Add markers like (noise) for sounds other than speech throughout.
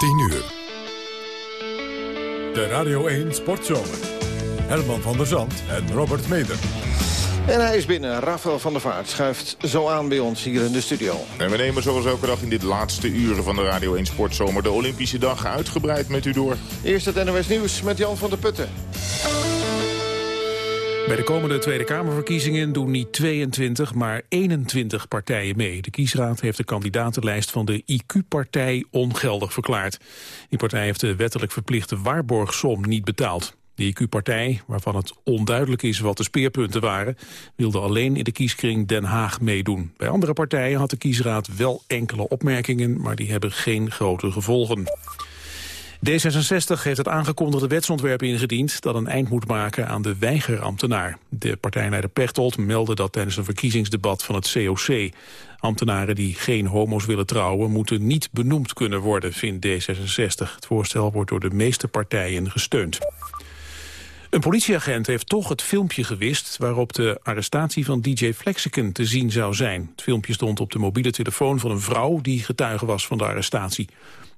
10 uur. De Radio 1 Sportzomer. Herman van der Zand en Robert Meder. En hij is binnen. Rafael van der Vaart schuift zo aan bij ons hier in de studio. En we nemen zoals elke dag in dit laatste uren van de Radio 1 Sportzomer... de Olympische Dag uitgebreid met u door. Eerst het NOS Nieuws met Jan van der Putten. Bij de komende Tweede Kamerverkiezingen doen niet 22, maar 21 partijen mee. De kiesraad heeft de kandidatenlijst van de IQ-partij ongeldig verklaard. Die partij heeft de wettelijk verplichte waarborgsom niet betaald. De IQ-partij, waarvan het onduidelijk is wat de speerpunten waren... wilde alleen in de kieskring Den Haag meedoen. Bij andere partijen had de kiesraad wel enkele opmerkingen... maar die hebben geen grote gevolgen. D66 heeft het aangekondigde wetsontwerp ingediend... dat een eind moet maken aan de weigerambtenaar. De partijleider Pechtold meldde dat tijdens een verkiezingsdebat van het COC. Ambtenaren die geen homo's willen trouwen... moeten niet benoemd kunnen worden, vindt D66. Het voorstel wordt door de meeste partijen gesteund. Een politieagent heeft toch het filmpje gewist... waarop de arrestatie van DJ Flexicon te zien zou zijn. Het filmpje stond op de mobiele telefoon van een vrouw... die getuige was van de arrestatie.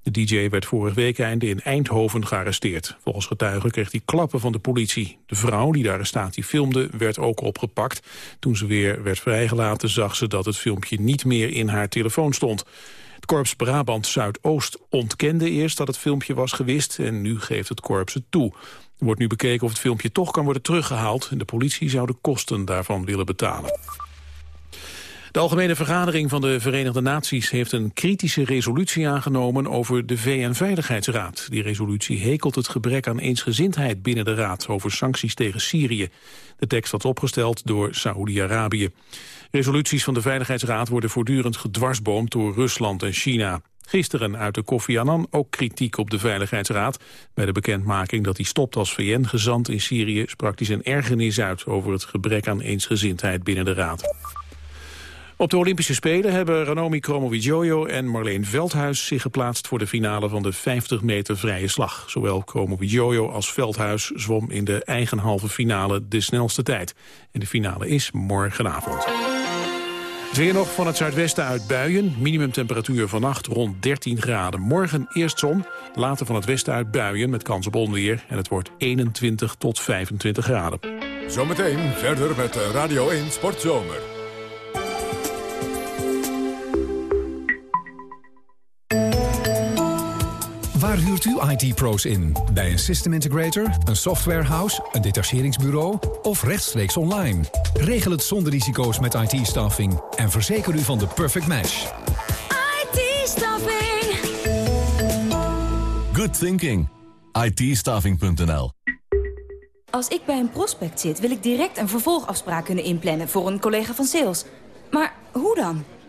De DJ werd vorig weekende in Eindhoven gearresteerd. Volgens getuigen kreeg hij klappen van de politie. De vrouw die de arrestatie filmde werd ook opgepakt. Toen ze weer werd vrijgelaten zag ze dat het filmpje niet meer in haar telefoon stond. Het korps Brabant Zuidoost ontkende eerst dat het filmpje was gewist... en nu geeft het korps het toe. Er wordt nu bekeken of het filmpje toch kan worden teruggehaald... en de politie zou de kosten daarvan willen betalen. De Algemene Vergadering van de Verenigde Naties heeft een kritische resolutie aangenomen over de VN-veiligheidsraad. Die resolutie hekelt het gebrek aan eensgezindheid binnen de raad over sancties tegen Syrië. De tekst was opgesteld door Saoedi-Arabië. Resoluties van de Veiligheidsraad worden voortdurend gedwarsboomd door Rusland en China. Gisteren uitte Kofi Annan ook kritiek op de Veiligheidsraad. Bij de bekendmaking dat hij stopt als VN-gezant in Syrië... sprak hij zijn ergernis uit over het gebrek aan eensgezindheid binnen de Raad. Op de Olympische Spelen hebben Ranomi Kromowidjojo en Marleen Veldhuis zich geplaatst voor de finale van de 50 meter vrije slag. Zowel Kromowidjojo als Veldhuis zwom in de eigen halve finale de snelste tijd. En de finale is morgenavond. Het weer nog van het zuidwesten uit buien. Minimumtemperatuur vannacht rond 13 graden. Morgen eerst zon, later van het westen uit buien met kans op onweer. En het wordt 21 tot 25 graden. Zometeen verder met Radio 1 Sportzomer. Waar huurt u IT-pro's in? Bij een system integrator, een softwarehouse, een detacheringsbureau of rechtstreeks online? Regel het zonder risico's met IT-staffing en verzeker u van de perfect match. IT-staffing. Good thinking. it Als ik bij een prospect zit, wil ik direct een vervolgafspraak kunnen inplannen voor een collega van sales. Maar hoe dan?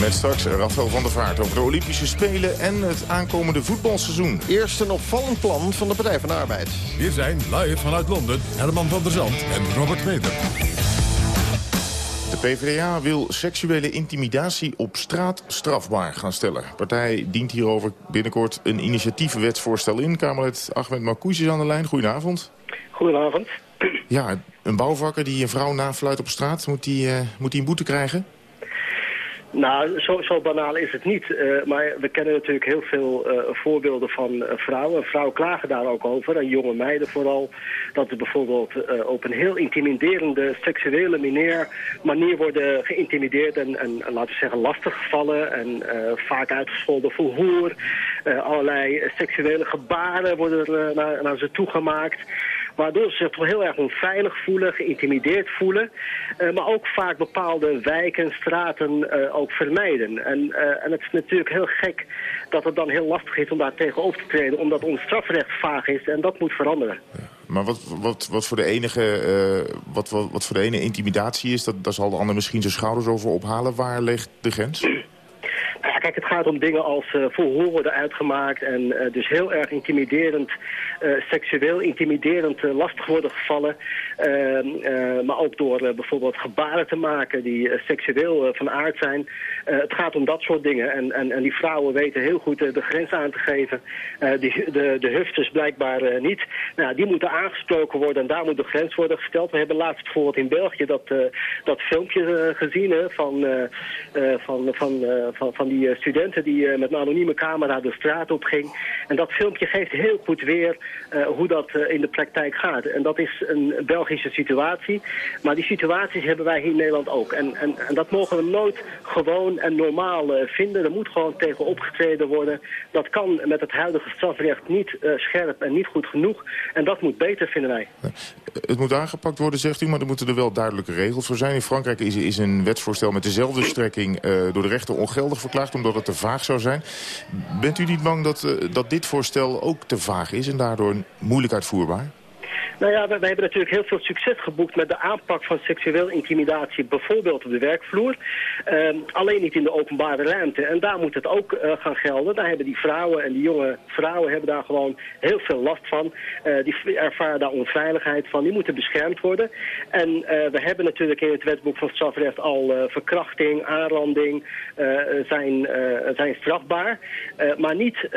Met straks Rafael van der Vaart over de Olympische Spelen en het aankomende voetbalseizoen. Eerst een opvallend plan van de Partij van de Arbeid. Hier zijn live vanuit Londen Herman van der Zand en Robert Meder. De PvdA wil seksuele intimidatie op straat strafbaar gaan stellen. De partij dient hierover binnenkort een initiatiefwetsvoorstel in. Kamerlid Ahmed Marcouch is aan de lijn. Goedenavond. Goedenavond. Ja, een bouwvakker die een vrouw nafluit op straat, moet die, uh, moet die een boete krijgen? Nou, zo, zo banaal is het niet. Uh, maar we kennen natuurlijk heel veel uh, voorbeelden van uh, vrouwen. Vrouwen klagen daar ook over, en jonge meiden vooral... dat ze bijvoorbeeld op een heel intimiderende seksuele manier, manier worden geïntimideerd... en, en, laten we zeggen lastiggevallen en vaak uitgescholden voor hoer. allerlei seksuele gebaren worden naar, naar ze toegemaakt... Waardoor ze zich toch heel erg onveilig voelen, geïntimideerd voelen. maar ook vaak bepaalde wijken, straten ook vermijden. En, en het is natuurlijk heel gek dat het dan heel lastig is om daar tegenover te treden. Omdat ons strafrecht vaag is en dat moet veranderen. Maar wat, wat, wat, voor de enige, wat, wat, wat voor de ene intimidatie is, dat, daar zal de ander misschien zijn schouders over ophalen. Waar ligt de grens? Nou ja, kijk, het gaat om dingen als uh, worden uitgemaakt en uh, dus heel erg intimiderend, seksueel intimiderend lastig worden gevallen. Ehm, maar ook door bijvoorbeeld gebaren te maken die seksueel van aard zijn. het gaat om dat soort dingen en, en, en die vrouwen weten heel goed de grens aan te geven. die, de, de hufters blijkbaar niet. Nou, die moeten aangesproken worden en daar moet de grens worden gesteld. We hebben laatst bijvoorbeeld in België dat, dat filmpje gezien van, van, van, van, van die studenten die met een anonieme camera de straat op ging. En dat filmpje geeft heel goed weer uh, hoe dat uh, in de praktijk gaat. En dat is een Belgische situatie. Maar die situaties hebben wij hier in Nederland ook. En, en, en dat mogen we nooit gewoon en normaal vinden. Er moet gewoon tegen opgetreden worden. Dat kan met het huidige strafrecht niet scherp en niet goed genoeg. En dat moet beter, vinden wij. Het moet aangepakt worden, zegt u, maar er moeten er wel duidelijke regels voor zijn. In Frankrijk is, is een wetsvoorstel met dezelfde strekking door de rechter ongeldig verklaard... omdat het te vaag zou zijn. Bent u niet bang dat, dat dit voorstel ook te vaag is en daardoor moeilijk uitvoerbaar? Nou ja, wij, hebben natuurlijk heel veel succes geboekt met de aanpak van seksueel intimidatie, bijvoorbeeld op de werkvloer. Uh, alleen niet in de openbare ruimte. En daar moet het ook uh, gaan gelden. Daar hebben die vrouwen en die jonge vrouwen hebben daar gewoon heel veel last van. Uh, die ervaren daar onveiligheid van. Die moeten beschermd worden. En uh, we hebben natuurlijk in het wetboek van strafrecht al verkrachting, aanranding zijn, zijn strafbaar. maar niet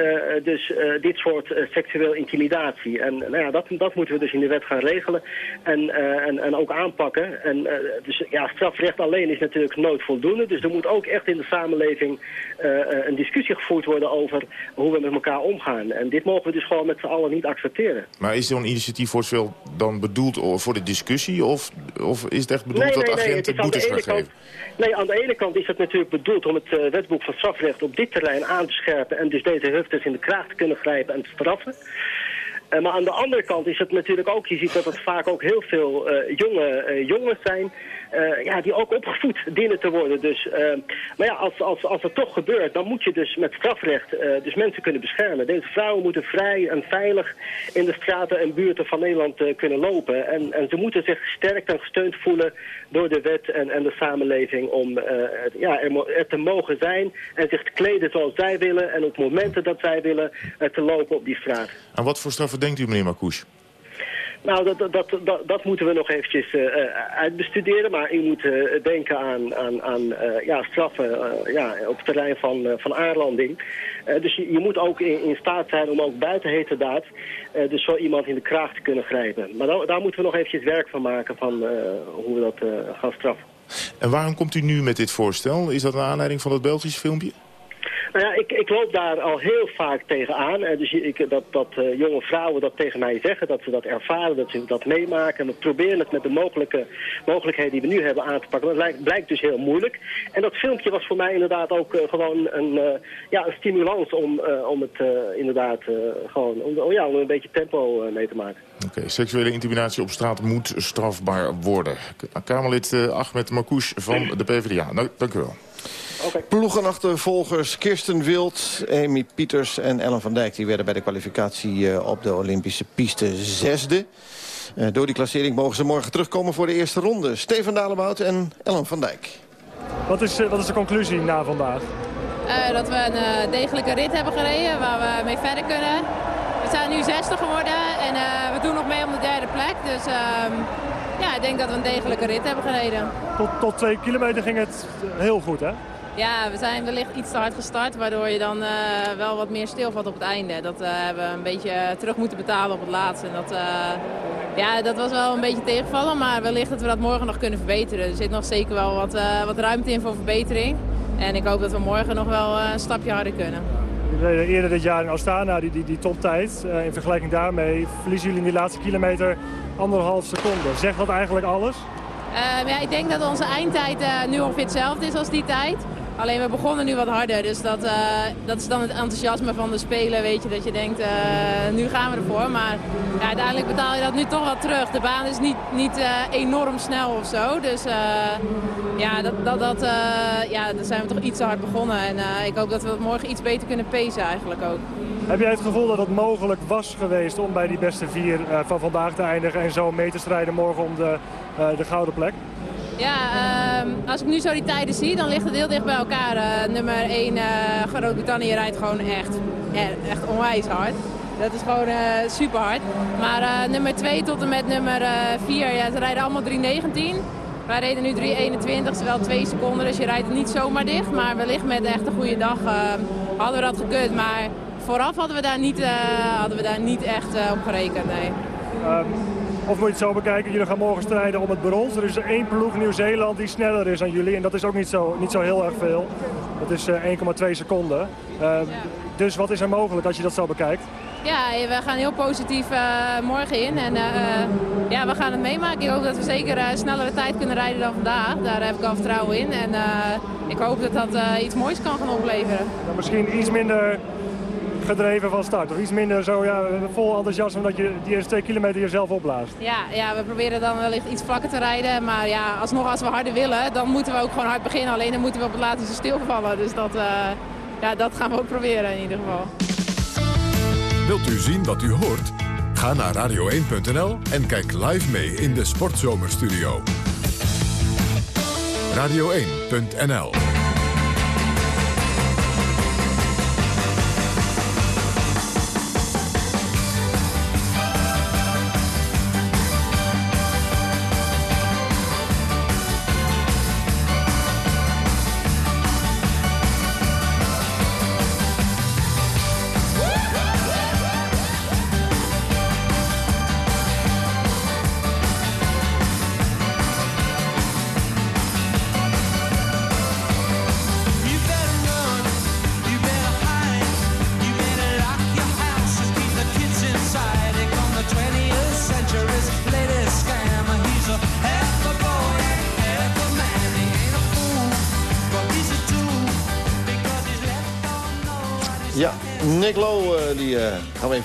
dus dit soort seksueel intimidatie. En nou ja, dat, dat moeten we dus in de wet gaan regelen en, uh, en, en ook aanpakken. En, uh, dus ja, strafrecht alleen is natuurlijk nooit voldoende. Dus er moet ook echt in de samenleving uh, een discussie gevoerd worden over hoe we met elkaar omgaan. En dit mogen we dus gewoon met z'n allen niet accepteren. Maar is zo'n initiatiefvoorstel dan bedoeld voor de discussie? Of, of is het echt bedoeld nee, dat nee, agenten nee, boetes gaan geven? Nee, aan de ene kant is het natuurlijk bedoeld om het wetboek van strafrecht op dit terrein aan te scherpen en dus deze hufters in de kraag te kunnen grijpen en te straffen. Uh, maar aan de andere kant is het natuurlijk ook, je ziet dat het vaak ook heel veel uh, jonge uh, jongens zijn uh, ja, die ook opgevoed dienen te worden. Dus, uh, maar ja, als, als, als het toch gebeurt, dan moet je dus met strafrecht uh, dus mensen kunnen beschermen. Deze vrouwen moeten vrij en veilig in de straten en buurten van Nederland kunnen lopen. En, en ze moeten zich gesterkt en gesteund voelen door de wet en, en de samenleving om ja, er, er, te mogen zijn en zich te kleden zoals zij willen en op momenten dat zij willen te lopen op die straat. En wat voor straffen denkt u, meneer Marcouche? Nou, dat, dat, dat, dat moeten we nog eventjes uh, uitbestuderen. Maar u moet uh, denken aan, aan, aan ja, straffen ja, op het terrein van, van aanlanding. dus je, je, moet ook in, in, staat zijn om ook buiten heterdaad dus zo iemand in de kraag te kunnen grijpen. Maar da daar moeten we nog eventjes werk van maken van hoe we dat gaan straffen. En waarom komt u nu met dit voorstel? Is dat een aanleiding van het Belgische filmpje? Nou ja, ik, ik loop daar al heel vaak tegenaan. Uh, dus ik, dat, dat uh, jonge vrouwen dat tegen mij zeggen, dat ze dat ervaren, dat ze dat meemaken. En we proberen het met de mogelijke mogelijkheden die we nu hebben aan te pakken. Dat lijkt, blijkt dus heel moeilijk. En dat filmpje was voor mij inderdaad ook uh, gewoon een, ja, een stimulans om, om het inderdaad gewoon om, oh ja, om een beetje tempo mee te maken. Oké, okay, seksuele intimidatie op straat moet strafbaar worden. Kamerlid Ahmed Marcouch van (laughs) de PvdA. Nou, dank u wel. Okay. Ploegenachtervolgers Kirsten Wild, Amy Pieters en Ellen van Dijk... die werden bij de kwalificatie op de Olympische piste zesde. Uh, door die klassering mogen ze morgen terugkomen voor de eerste ronde. Stefan Dalebout en Ellen van Dijk. Wat is, wat is de conclusie na vandaag? Uh, dat we een uh, degelijke rit hebben gereden waar we mee verder kunnen. We zijn nu zesde geworden en we doen nog mee om de derde plek. Dus ehm, ja, ik denk dat we een degelijke rit hebben gereden. Tot, tot twee kilometer ging het heel goed, hè? Ja, we zijn wellicht iets te hard gestart, waardoor je dan uh, wel wat meer stilvalt op het einde. Dat uh, hebben we een beetje terug moeten betalen op het laatste. En dat, uh, ja, dat was wel een beetje tegenvallen, maar wellicht dat we dat morgen nog kunnen verbeteren. Er zit nog zeker wel wat, wat ruimte in voor verbetering. En ik hoop dat we morgen nog wel een stapje harder kunnen. Jullie eerder dit jaar in Astana, die, die, die toptijd. in vergelijking daarmee verliezen jullie in die laatste kilometer anderhalf seconde. Zegt dat eigenlijk alles? ja, ik denk dat onze eindtijd nu ongeveer hetzelfde is als die tijd. Alleen we begonnen nu wat harder, dus dat, dat is dan het enthousiasme van de Spelen. Weet je, dat je denkt, nu gaan we ervoor. Maar ja, uiteindelijk betaal je dat nu toch wel terug. De baan is niet, niet enorm snel of zo. Dus ja, dat, dat, dat, ja, daar zijn we toch iets te hard begonnen. En ik hoop dat we morgen iets beter kunnen pacen eigenlijk ook. Heb jij het gevoel dat het mogelijk was geweest om bij die beste vier van vandaag te eindigen... en zo mee te strijden morgen om de, de gouden plek? Ja, ehm, als ik nu zo die tijden zie, dan ligt het heel dicht bij elkaar. Uh, nummer 1, uh, Groot-Brittannië rijdt gewoon echt, echt onwijs hard. Dat is gewoon uh, super hard. Maar nummer 2 tot en met nummer 4, ja, ze rijden allemaal 3.19. Wij reden nu 3.21, wel 2 seconden, dus je rijdt niet zomaar dicht. Maar wellicht met echt een goede dag hadden we dat gekund. Maar vooraf hadden we daar niet, hadden we daar niet echt op gerekend, nee. Of moet je het zo bekijken, jullie gaan morgen strijden om het brons. Er is één ploeg Nieuw-Zeeland die sneller is dan jullie. En dat is ook niet zo, niet zo heel erg veel. Dat is 1,2 eh, seconden. Uh, Dus wat is er mogelijk als je dat zo bekijkt? Ja, we gaan heel positief uh, morgen in. En uh, ja, we gaan het meemaken. Ik hoop dat we zeker snellere tijd kunnen rijden dan vandaag. Daar heb ik al vertrouwen in. En ik hoop dat dat iets moois kan gaan opleveren. Ja, misschien iets minder gedreven van start. Of iets minder zo ja, vol enthousiasme dat je die eerste twee kilometer jezelf opblaast. Ja, ja, we proberen dan wellicht iets vlakker te rijden. Maar ja, alsnog als we harder willen, dan moeten we ook gewoon hard beginnen. Alleen dan moeten we op het laatste stilvallen. Dus dat, uh, ja, dat gaan we ook proberen in ieder geval. Wilt u zien wat u hoort? Ga naar radio1.nl en kijk live mee in de Sportzomerstudio. Radio1.nl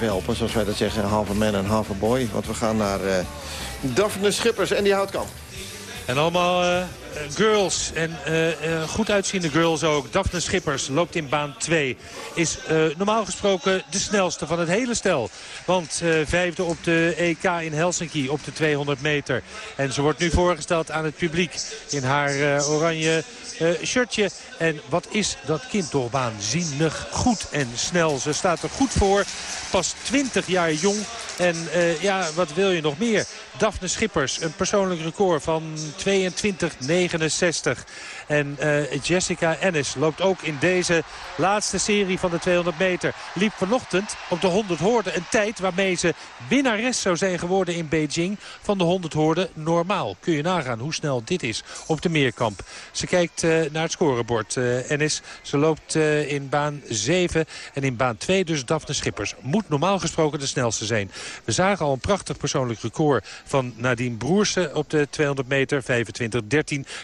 helpen, zoals wij dat zeggen. Half a man en half a boy. Want we gaan naar uh, Daphne Schippers en die houdt kan. En allemaal girls. En goed uitziende girls ook. Daphne Schippers loopt in baan 2. Is normaal gesproken de snelste van het hele stel. Want vijfde op de EK in Helsinki op de 200 meter. En ze wordt nu voorgesteld aan het publiek in haar oranje uh, shirtje. En wat is dat kind toch waanzinnig goed en snel. Ze staat er goed voor. Pas 20 jaar jong. En uh, ja, wat wil je nog meer? Daphne Schippers, een persoonlijk record van 22,69. En uh, Jessica Ennis loopt ook in deze laatste serie van de 200 meter. Liep vanochtend op de 100 hoorden een tijd waarmee ze winnares zou zijn geworden in Beijing. Van de 100 hoorden normaal. Kun je nagaan hoe snel dit is op de meerkamp. Ze kijkt uh, naar het scorebord, uh, Ennis. Ze loopt in baan 7 en in baan 2 dus Daphne Schippers. Moet normaal gesproken de snelste zijn. We zagen al een prachtig persoonlijk record van Nadine Broersen op de 200 meter. 25-13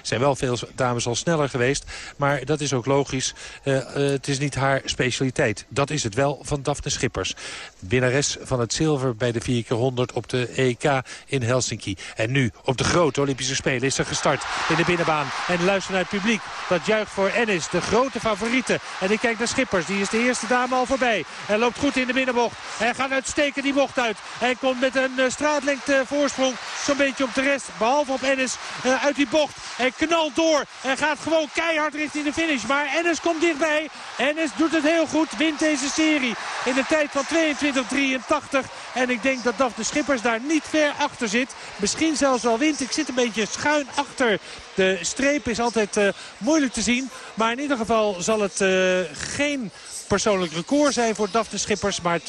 zijn wel veel dames al sneller geweest. Maar dat is ook logisch. Uh, uh, het is niet haar specialiteit. Dat is het wel van Daphne Schippers. Winnares van het zilver bij de 4x100 op de EK in Helsinki. En nu op de grote Olympische Spelen is ze gestart in de binnenbaan. En luister naar het publiek. Dat juicht voor Ennis, de grote favoriete. En ik kijk naar Schippers. Die is de eerste dame al voorbij. En loopt goed in de binnenbocht. En gaat uitsteken die bocht uit. En komt met een uh, straatlengte voorsprong zo'n beetje op de rest. Behalve op Ennis uit die bocht. En knalt door. En gaat gewoon keihard richting de finish. Maar Ennis komt dichtbij. Ennis doet het heel goed. Wint deze serie in de tijd van 22-83. En ik denk dat Daphne Schippers daar niet ver achter zit. Misschien zelfs wel wint. Ik zit een beetje schuin achter. De streep is altijd uh, moeilijk te zien. Maar in ieder geval zal het uh, geen persoonlijk record zijn voor Daphne Schippers. Maar 22-83.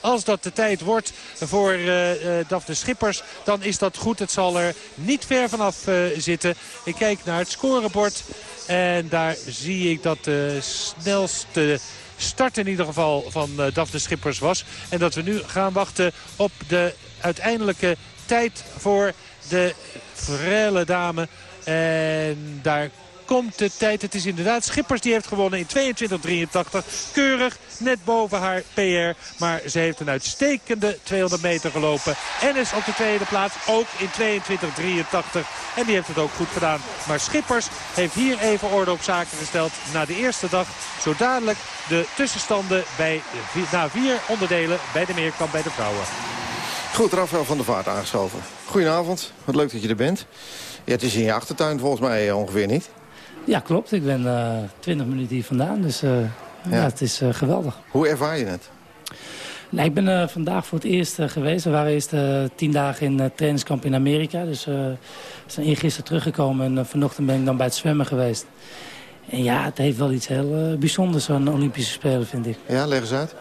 Als dat de tijd wordt voor uh, uh, Daphne Schippers, dan is dat goed. Het zal er niet ver vanaf uh, zitten. Ik kijk naar het scorebord. En daar zie ik dat de snelste start in ieder geval van uh, Daphne Schippers was. En dat we nu gaan wachten op de uiteindelijke tijd voor de frele dame. En daar komt de tijd. Het is inderdaad Schippers die heeft gewonnen in 22-83. Keurig, net boven haar PR. Maar ze heeft een uitstekende 200 meter gelopen. En is op de tweede plaats ook in 22-83. En die heeft het ook goed gedaan. Maar Schippers heeft hier even orde op zaken gesteld na de eerste dag. Zo dadelijk de tussenstanden bij, na vier onderdelen bij de meerkamp bij de vrouwen. Goed, Rafael van der Vaart aangeschoven. Goedenavond, wat leuk dat je er bent. Ja, het is in je achtertuin volgens mij eh, ongeveer niet. Ja, klopt. Ik ben uh, 20 minuten hier vandaan, dus uh, ja. ja. het is uh, geweldig. Hoe ervaar je het? Nou, ik ben vandaag voor het eerst geweest. We waren eerst tien dagen in trainingskamp in Amerika. Dus we zijn eergisteren teruggekomen en vanochtend ben ik dan bij het zwemmen geweest. En ja, het heeft wel iets heel uh, bijzonders, zo'n Olympische Spelen, vind ik. Ja, leg eens uit.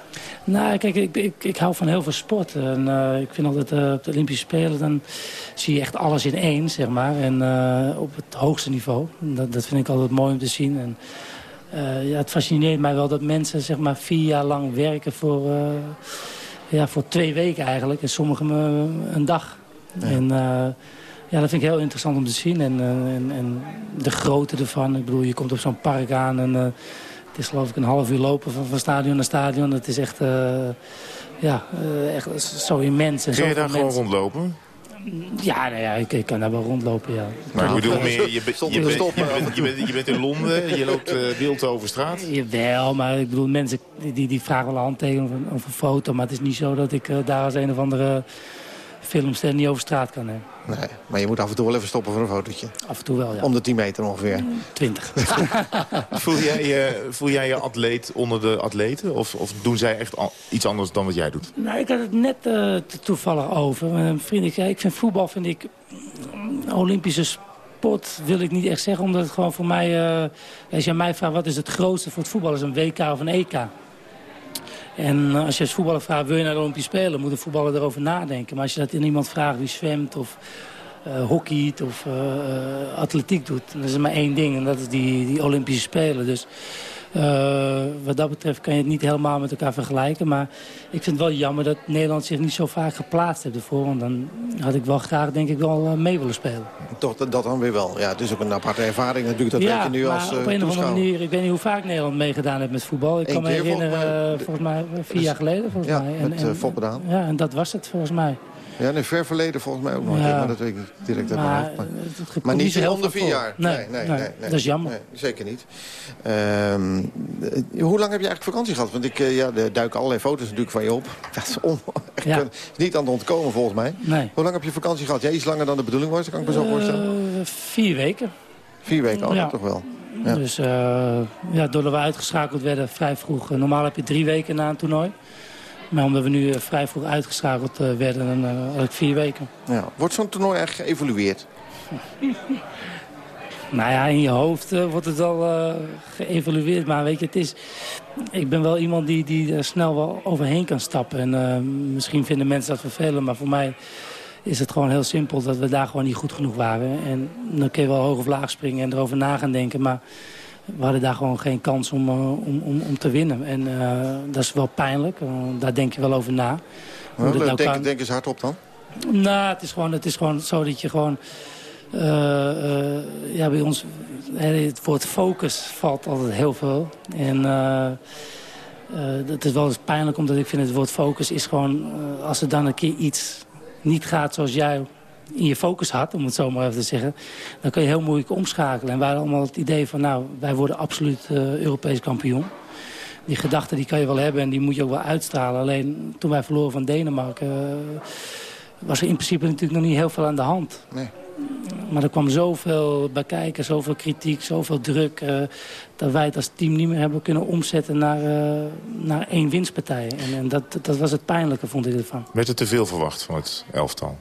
Nou, kijk, ik, ik, ik hou van heel veel sport. En uh, ik vind altijd, uh, op de Olympische Spelen, dan zie je echt alles in één, zeg maar. En op het hoogste niveau. Dat, dat vind ik altijd mooi om te zien. En ja, het fascineert mij wel dat mensen, zeg maar, vier jaar lang werken voor, ja, voor twee weken eigenlijk. En sommigen een dag. Ja. En ja, dat vind ik heel interessant om te zien. En, uh, en, en, de grootte ervan. Ik bedoel, je komt op zo'n park aan en uh, het is geloof ik een half uur lopen van, van stadion naar stadion. Het is echt, uh, ja, echt zo immens. En Kun je daar gewoon rondlopen? Ja, nou ja ik, ik, kan daar wel rondlopen, ja. Maar ik bedoel meer, je, bent, je, bent, je bent in Londen, je loopt uh, wild over straat. Jawel, maar ik bedoel, mensen die, die vragen wel een handtekening of, of een foto. Maar het is niet zo dat ik uh, daar als een of andere filmster niet over straat kan nemen. Nee, maar je moet af en toe wel even stoppen voor een fotootje. Af en toe wel, ja. Om de 10 meter ongeveer. 20. (laughs) voel, jij je, voel jij je atleet onder de atleten? Of, of doen zij echt iets anders dan wat jij doet? Nou, ik had het net uh, toevallig over. Mijn vriend, ik, ik vind voetbal vind ik Olympische sport wil ik niet echt zeggen. Omdat het gewoon voor mij... Uh, als je mij vraagt wat is het grootste voor het voetbal... is een WK of een EK. En als je als voetballer vraagt, wil je naar de Olympische Spelen... moet een voetballer erover nadenken. Maar als je dat in iemand vraagt die zwemt of uh, hockeyt of uh, atletiek doet... dan is er maar één ding en dat is die, die Olympische Spelen. Dus uh, wat dat betreft kan je het niet helemaal met elkaar vergelijken. Maar ik vind het wel jammer dat Nederland zich niet zo vaak geplaatst heeft ervoor. Want dan had ik wel graag, denk ik, wel mee willen spelen. Toch, dat, dat dan weer wel. Ja, het is ook een aparte ervaring natuurlijk. Dat ja, weet je nu als op een of andere manier. Ik weet niet hoe vaak Nederland meegedaan heeft met voetbal. Ik Eén kan me herinneren, volgens mij, volgens mij vier jaar geleden. Volgens ja, mij. En, met uh, Foppedaan. Ja, en dat was het volgens mij. Ja, in ver verleden volgens mij ook nog. Ja. Maar dat weet ik niet direct uit maar, maar, maar niet onder vier jaar. Nee, nee, nee, nee, nee, dat is jammer. Zeker niet. Um, hoe lang heb je eigenlijk vakantie gehad? Want ik uh, ja, er duiken allerlei foto's natuurlijk van je op. (laughs) Dat is, on, ja. is niet aan het ontkomen volgens mij. Hoe lang heb je vakantie gehad? Jij iets langer dan de bedoeling was, kan ik me zo voorstellen. Uh, vier weken. Vier weken, oh, ja. toch wel. Ja. Dus uh, ja, doordat we uitgeschakeld werden vrij vroeg. normaal heb je drie weken na een toernooi. Maar omdat we nu vrij vroeg uitgeschakeld werden, dan uh, had ik vier weken. Ja. Wordt zo'n toernooi echt geëvolueerd? (laughs) nou ja, in je hoofd uh, wordt het al uh, geëvolueerd. Maar weet je, het is... Ik ben wel iemand die, die er snel wel overheen kan stappen. En misschien vinden mensen dat vervelend, maar voor mij is het gewoon heel simpel dat we daar gewoon niet goed genoeg waren. En dan kun je wel hoog of laag springen en erover na gaan denken. Maar we hadden daar gewoon geen kans om, uh, om, om, om, te winnen. En uh, dat is wel pijnlijk. Daar denk je wel over na. Hoe nou, nou denk, kan... denk eens hardop dan. Nou, het is gewoon, het is gewoon zo dat je gewoon... ja, bij ons... Het woord focus valt altijd heel veel. En... het is wel eens pijnlijk, omdat ik vind het woord focus is gewoon... als er dan een keer iets niet gaat zoals jij in je focus had, om het zo maar even te zeggen... dan kun je heel moeilijk omschakelen. En wij hadden allemaal het idee van, nou, wij worden absoluut uh, Europees kampioen. Die gedachte die kan je wel hebben en die moet je ook wel uitstralen. Alleen toen wij verloren van Denemarken... Uh, was er in principe natuurlijk nog niet heel veel aan de hand. Nee. Maar er kwam zoveel bij kijken, zoveel kritiek, zoveel druk... Uh, dat wij het als team niet meer hebben kunnen omzetten naar, uh, naar één winstpartij. En, en dat, dat was het pijnlijke, vond ik ervan. Werd er te veel verwacht van het elftal?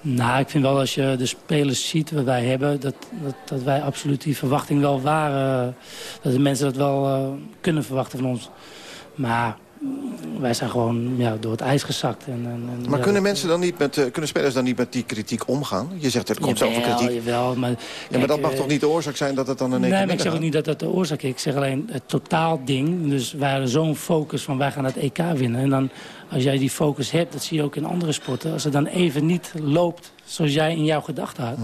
Nou, ik vind wel als je de spelers ziet wat wij hebben... dat, dat, wij absoluut die verwachting wel waren. Dat de mensen dat wel uh, kunnen verwachten van ons. Maar wij zijn gewoon ja, door het ijs gezakt. En, en, Maar ja, kunnen, mensen dan niet met, eh, kunnen spelers dan niet met die kritiek omgaan? Je zegt er komt zoveel kritiek. Jawel, maar, Ja, maar dat mag eh, toch niet de oorzaak zijn dat het dan in één Nee, maar ik zeg ook niet dat dat de oorzaak is. Ik zeg alleen het totaalding. Dus wij hadden zo'n focus van wij gaan het EK winnen. En dan, als jij die focus hebt, dat zie je ook in andere sporten. Als het dan even niet loopt zoals jij in jouw gedachten had...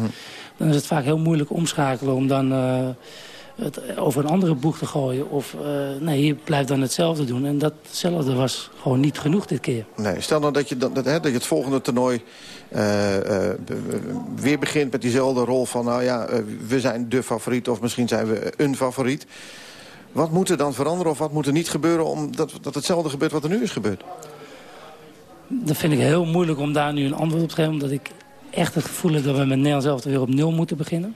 dan is het vaak heel moeilijk omschakelen om dan... eh, het over een andere boeg te gooien. Of eh, nee, je blijft dan hetzelfde doen. En datzelfde was gewoon niet genoeg dit keer. Nee, stel nou dat je, dat, dat, hè, dat je het volgende toernooi eh, eh, weer begint met diezelfde rol van... nou ja, we zijn de favoriet of misschien zijn we een favoriet. Wat moet er dan veranderen of wat moet er niet gebeuren... omdat dat hetzelfde gebeurt wat er nu is gebeurd? Dat vind ik heel moeilijk om daar nu een antwoord op te geven. Omdat ik echt het gevoel heb dat we met Nederland zelf weer op nul moeten beginnen.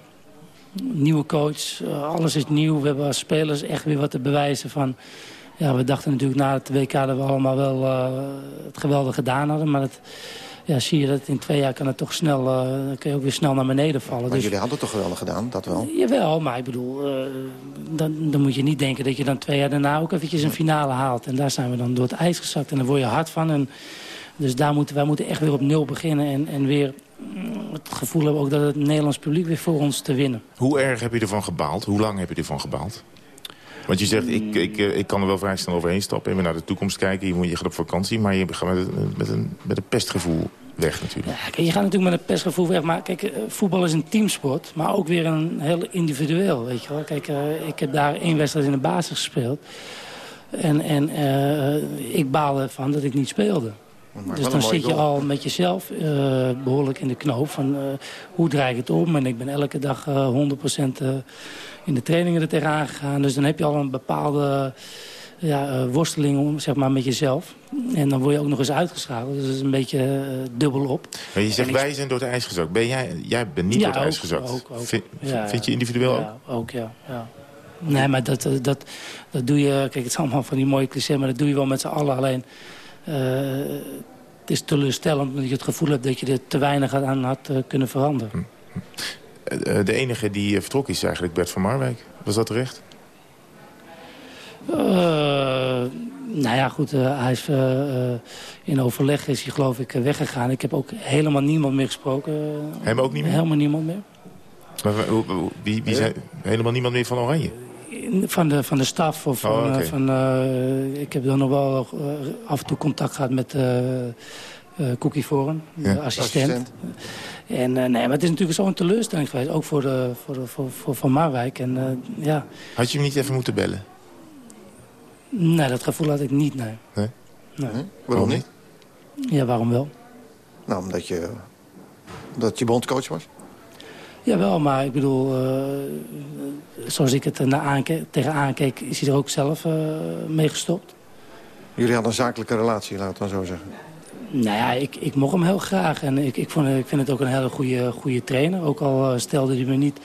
Nieuwe coach, eh, alles is nieuw. We hebben als spelers echt weer wat te bewijzen van... Ja, we dachten natuurlijk na het WK dat we allemaal wel eh, het geweldig gedaan hadden. Maar het, ja, zie je dat in twee jaar kan het toch snel, kun je ook weer snel naar beneden vallen. Maar Dus- jullie hadden het toch geweldig gedaan, dat wel? Jawel, maar ik bedoel, dan, dan moet je niet denken dat je dan twee jaar daarna ook eventjes een finale haalt. En daar zijn we dan door het ijs gezakt en daar word je hard van. En, dus daar moeten, wij moeten echt weer op nul beginnen en, en weer het gevoel hebben ook dat het Nederlands publiek weer voor ons te winnen. Hoe erg heb je ervan gebaald? Hoe lang heb je ervan gebaald? Want je zegt, ik, ik, eh, ik kan er wel vrij snel overheen stappen... en weer naar de toekomst kijken. Je, moet, je gaat op vakantie, maar je gaat met, een- met, een, met een pestgevoel weg natuurlijk. Ja, kijk, je gaat natuurlijk met een pestgevoel weg. Maar kijk, eh, voetbal is een teamsport. Maar ook weer een heel individueel, weet je wel. Kijk, eh, ik heb daar één wedstrijd in de basis gespeeld. En, en ik baalde ervan dat ik niet speelde. Maar Dus dan zit je al met jezelf eh, behoorlijk in de knoop. Van, eh, hoe draai ik het om? En ik ben elke dag eh 100% eh, in de trainingen er tegenaan gegaan. Dus dan heb je al een bepaalde ja, worsteling om, zeg maar, met jezelf. En dan word je ook nog eens uitgeschakeld. Dus dat is een beetje dubbel op. Maar je zegt, wij zijn door het ijs gezakt. Ben jij, jij bent niet Ja, door het ijs ook, gezakt. ook, ook. Vind, Ja, vind ja. je individueel ook? Ja, ook, ja. ja. Nee, maar dat, dat, dat doe je... Kijk, het is allemaal van die mooie clichés, maar dat doe je wel met z'n allen. Alleen, het is teleurstellend omdat je het gevoel hebt dat je er te weinig aan had eh, kunnen veranderen. Eh, eh, de enige die eh, vertrok is eigenlijk Bert van Marwijk. Was dat terecht? Eh, nou ja, goed, eh, hij is eh, eh, in overleg is hij geloof ik eh, weggegaan. Ik heb ook helemaal niemand meer gesproken. Hem ook niet meer? Helemaal niemand meer. Maar, wie, wie zijn, helemaal niemand meer van Oranje? Van de, van de staf of van... Oh, oké. eh, van eh, ik heb dan nog wel eh, af en toe contact gehad met eh eh Cookie Foren, de assistent. Assistent. En eh, nee, maar het is natuurlijk zo'n teleurstelling geweest, ook voor, de, voor, de, voor, voor Van Marwijk. En eh, ja, Had je hem niet even moeten bellen? nee, dat gevoel had ik niet, nee. Nee? nee. Waarom niet? Ja, waarom wel? Nou, omdat je, dat je bondcoach was. Jawel, maar ik bedoel, eh, zoals ik het naar aanke- tegenaan keek, is hij er ook zelf eh, mee gestopt. Jullie hadden een zakelijke relatie, laten we zo zeggen. Nou ja, ik, ik mocht hem heel graag. En ik, ik, vond, ik vind het ook een hele goede, goede trainer. Ook al eh, stelde hij me niet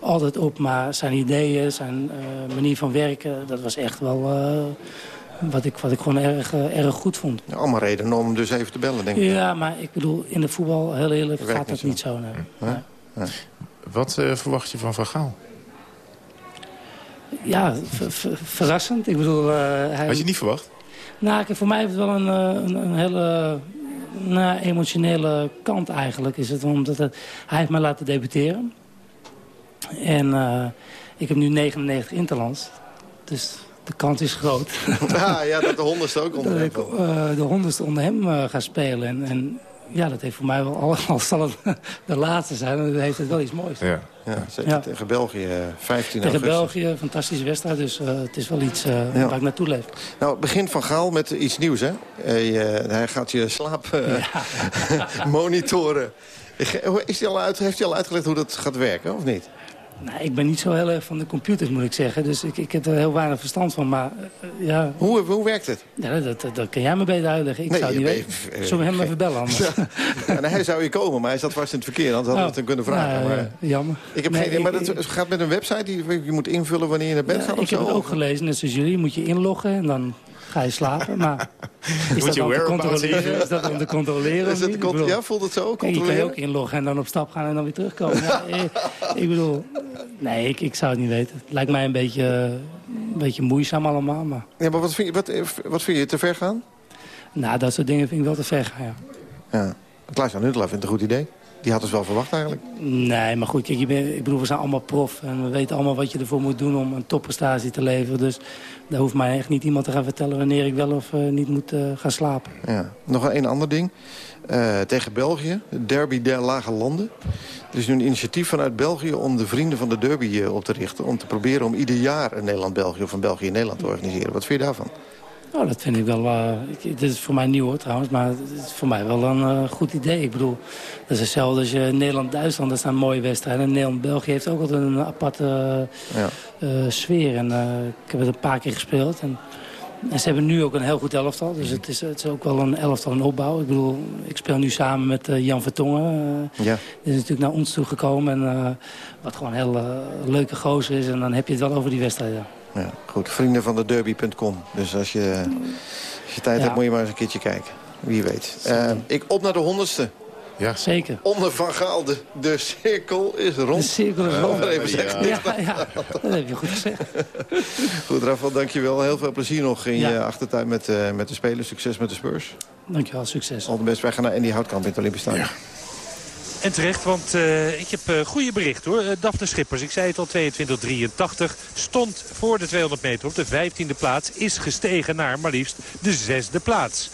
altijd op, maar zijn ideeën, zijn manier van werken... dat was echt wel wat, ik, wat ik gewoon erg, erg goed vond. Ja, allemaal redenen om hem dus even te bellen, denk ik. Ja, maar ik bedoel, in de voetbal, heel eerlijk, gaat dat niet niet zo. nee. Ja. Wat eh, verwacht je van Van Gaal? Ja, ver- ver- verrassend. Ik bedoel, eh, hij... Had je het niet verwacht? Nou, voor mij heeft het wel een, eh, een, een hele nou, emotionele kant eigenlijk. Is het, omdat het, hij heeft mij laten debuteren. En eh, ik heb nu 99 interlands. Dus de kans is groot. (laughs) Ah, ja, dat de honderdste ook (laughs) onder dat hem ik eh, de honderdste onder hem eh, ga spelen. En, en ja, dat heeft voor mij wel, al, (laughs) al zal het (laughs) de laatste zijn, dan heeft het wel iets moois. Ja. Ja, zeker Ja. tegen België, eh, 15 Tegen augustus. België, fantastische wedstrijd. Dus eh, het is wel iets eh, Ja. waar ik naartoe leef. Nou, begin van Gaal met iets nieuws, hè? Hij, eh, hij gaat je slaap eh, (laughs) monitoren. Is hij al uit, heeft hij al uitgelegd hoe dat gaat werken, of niet? Nou, ik ben niet zo heel erg van de computers, moet ik zeggen. Dus ik, ik heb er heel weinig verstand van. Maar eh, ja, Hoe, hoe werkt het? ja dat, dat, dat kan jij me beter uitleggen. Ik Nee, zou het niet weten. bent- eh, Zullen we hem even bellen anders? (laughs) Ja, en hij zou hier komen, maar hij zat vast in het verkeer. Anders hadden we het hem kunnen vragen. Nou, maar... eh, jammer. Ik heb Nee, geen idee, maar ik- dat gaat met een website die je moet invullen wanneer je naar bed gaat of ik heb het ook gelezen, net zoals jullie. Moet je inloggen en dan ga je slapen. Maar (laughs) is Moet dat je te controleren? Is dat dan te controleren? Is ja, voelt het zo? kijk, je kan je Controleren? ook inloggen en dan op stap gaan en dan weer terugkomen. Ja, (laughs) eh, ik bedoel, nee, ik, ik zou het niet weten. Het lijkt mij een beetje, een beetje moeizaam allemaal. Maar... Ja, maar wat vind, je, wat, wat vind je te ver gaan? Nou, dat soort dingen vind ik wel te ver gaan, ja. Ja. Klaas-Jan Huntelaar vindt het een goed idee. Die had het wel verwacht eigenlijk. Nee, maar goed, kijk, je bent, ik bedoel, we zijn allemaal prof. En we weten allemaal wat je ervoor moet doen om een topprestatie te leveren. Dus daar hoeft mij echt niet iemand te gaan vertellen wanneer ik wel of uh, niet moet uh, gaan slapen. Ja. Nog een ander ding. Uh, tegen België, derby der lage landen. Er is nu een initiatief vanuit België om de vrienden van de derby op te richten. Om te proberen om ieder jaar een Nederland-België of een België-Nederland te organiseren. Wat vind je daarvan? Nou, dat vind ik wel... Uh, dit is voor mij nieuw hoor trouwens, maar het is voor mij wel een uh, goed idee. Ik bedoel, dat is hetzelfde als je Nederland-Duitsland, dat zijn mooie wedstrijden. En Nederland-België heeft ook altijd een aparte ja. uh, sfeer. En ik heb het een paar keer gespeeld. En, en, ze hebben nu ook een heel goed elftal, dus het is, het is ook wel een elftal in opbouw. Ik bedoel, ik speel nu samen met Jan Vertongen. ja. Die is natuurlijk naar ons toe gekomen. En, wat gewoon een heel leuke gozer is. En dan heb je het wel over die wedstrijden. Ja, goed. Vrienden van de derby.com. Dus als je, als je tijd ja. hebt, moet je maar eens een keertje kijken. Wie weet. Uh, ik op naar de honderdste. Ja. Zeker. Onder Van Gaal, de, de cirkel is rond. De cirkel is rond. Uh, even zeggen. Ja, ja, dat heb je goed gezegd. (laughs) goed, Rafael, dankjewel. Heel veel plezier nog in ja. je achtertuin met, uh, met de spelers. Succes met de Spurs. Dankjewel, succes. Al de best. Wij gaan naar Andy Houtkamp in het Olympisch Stadion. En terecht, want uh, ik heb uh, goede bericht hoor. Uh, Daphne Schippers, ik zei het al, 22.83. Stond voor de 200 meter op de 15e plaats. Is gestegen naar maar liefst de zesde plaats.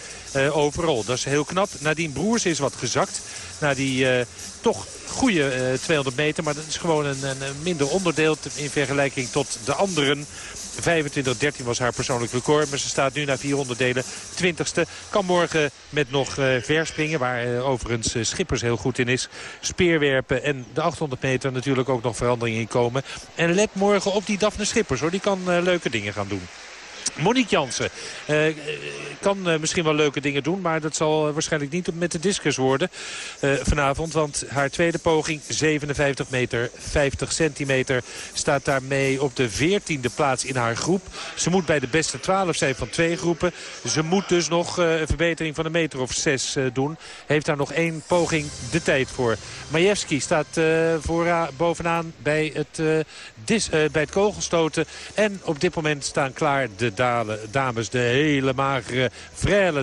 overal, dat is heel knap. Nadien Broers is wat gezakt. Na die toch goede 200 meter. Maar dat is gewoon een, een minder onderdeel in vergelijking tot de anderen. 25-13 was haar persoonlijk record. Maar ze staat nu na 400 delen 20ste. Kan morgen met nog uh, verspringen. Waar uh, overigens uh, Schippers heel goed in is. Speerwerpen en de 800 meter natuurlijk ook nog veranderingen in komen. En let morgen op die Daphne Schippers hoor. Die kan leuke dingen gaan doen. Monique Jansen uh, kan uh, misschien wel leuke dingen doen. Maar dat zal waarschijnlijk niet met de discus worden uh, vanavond. Want haar tweede poging, 57 meter, 50 centimeter... staat daarmee op de 14e plaats in haar groep. Ze moet bij de beste 12 zijn van twee groepen. Ze moet dus nog een verbetering van een meter of zes doen. Heeft daar nog één poging de tijd voor. Majewski staat voor, bovenaan bij het, bij het kogelstoten. En op dit moment staan klaar de dames. De hele magere,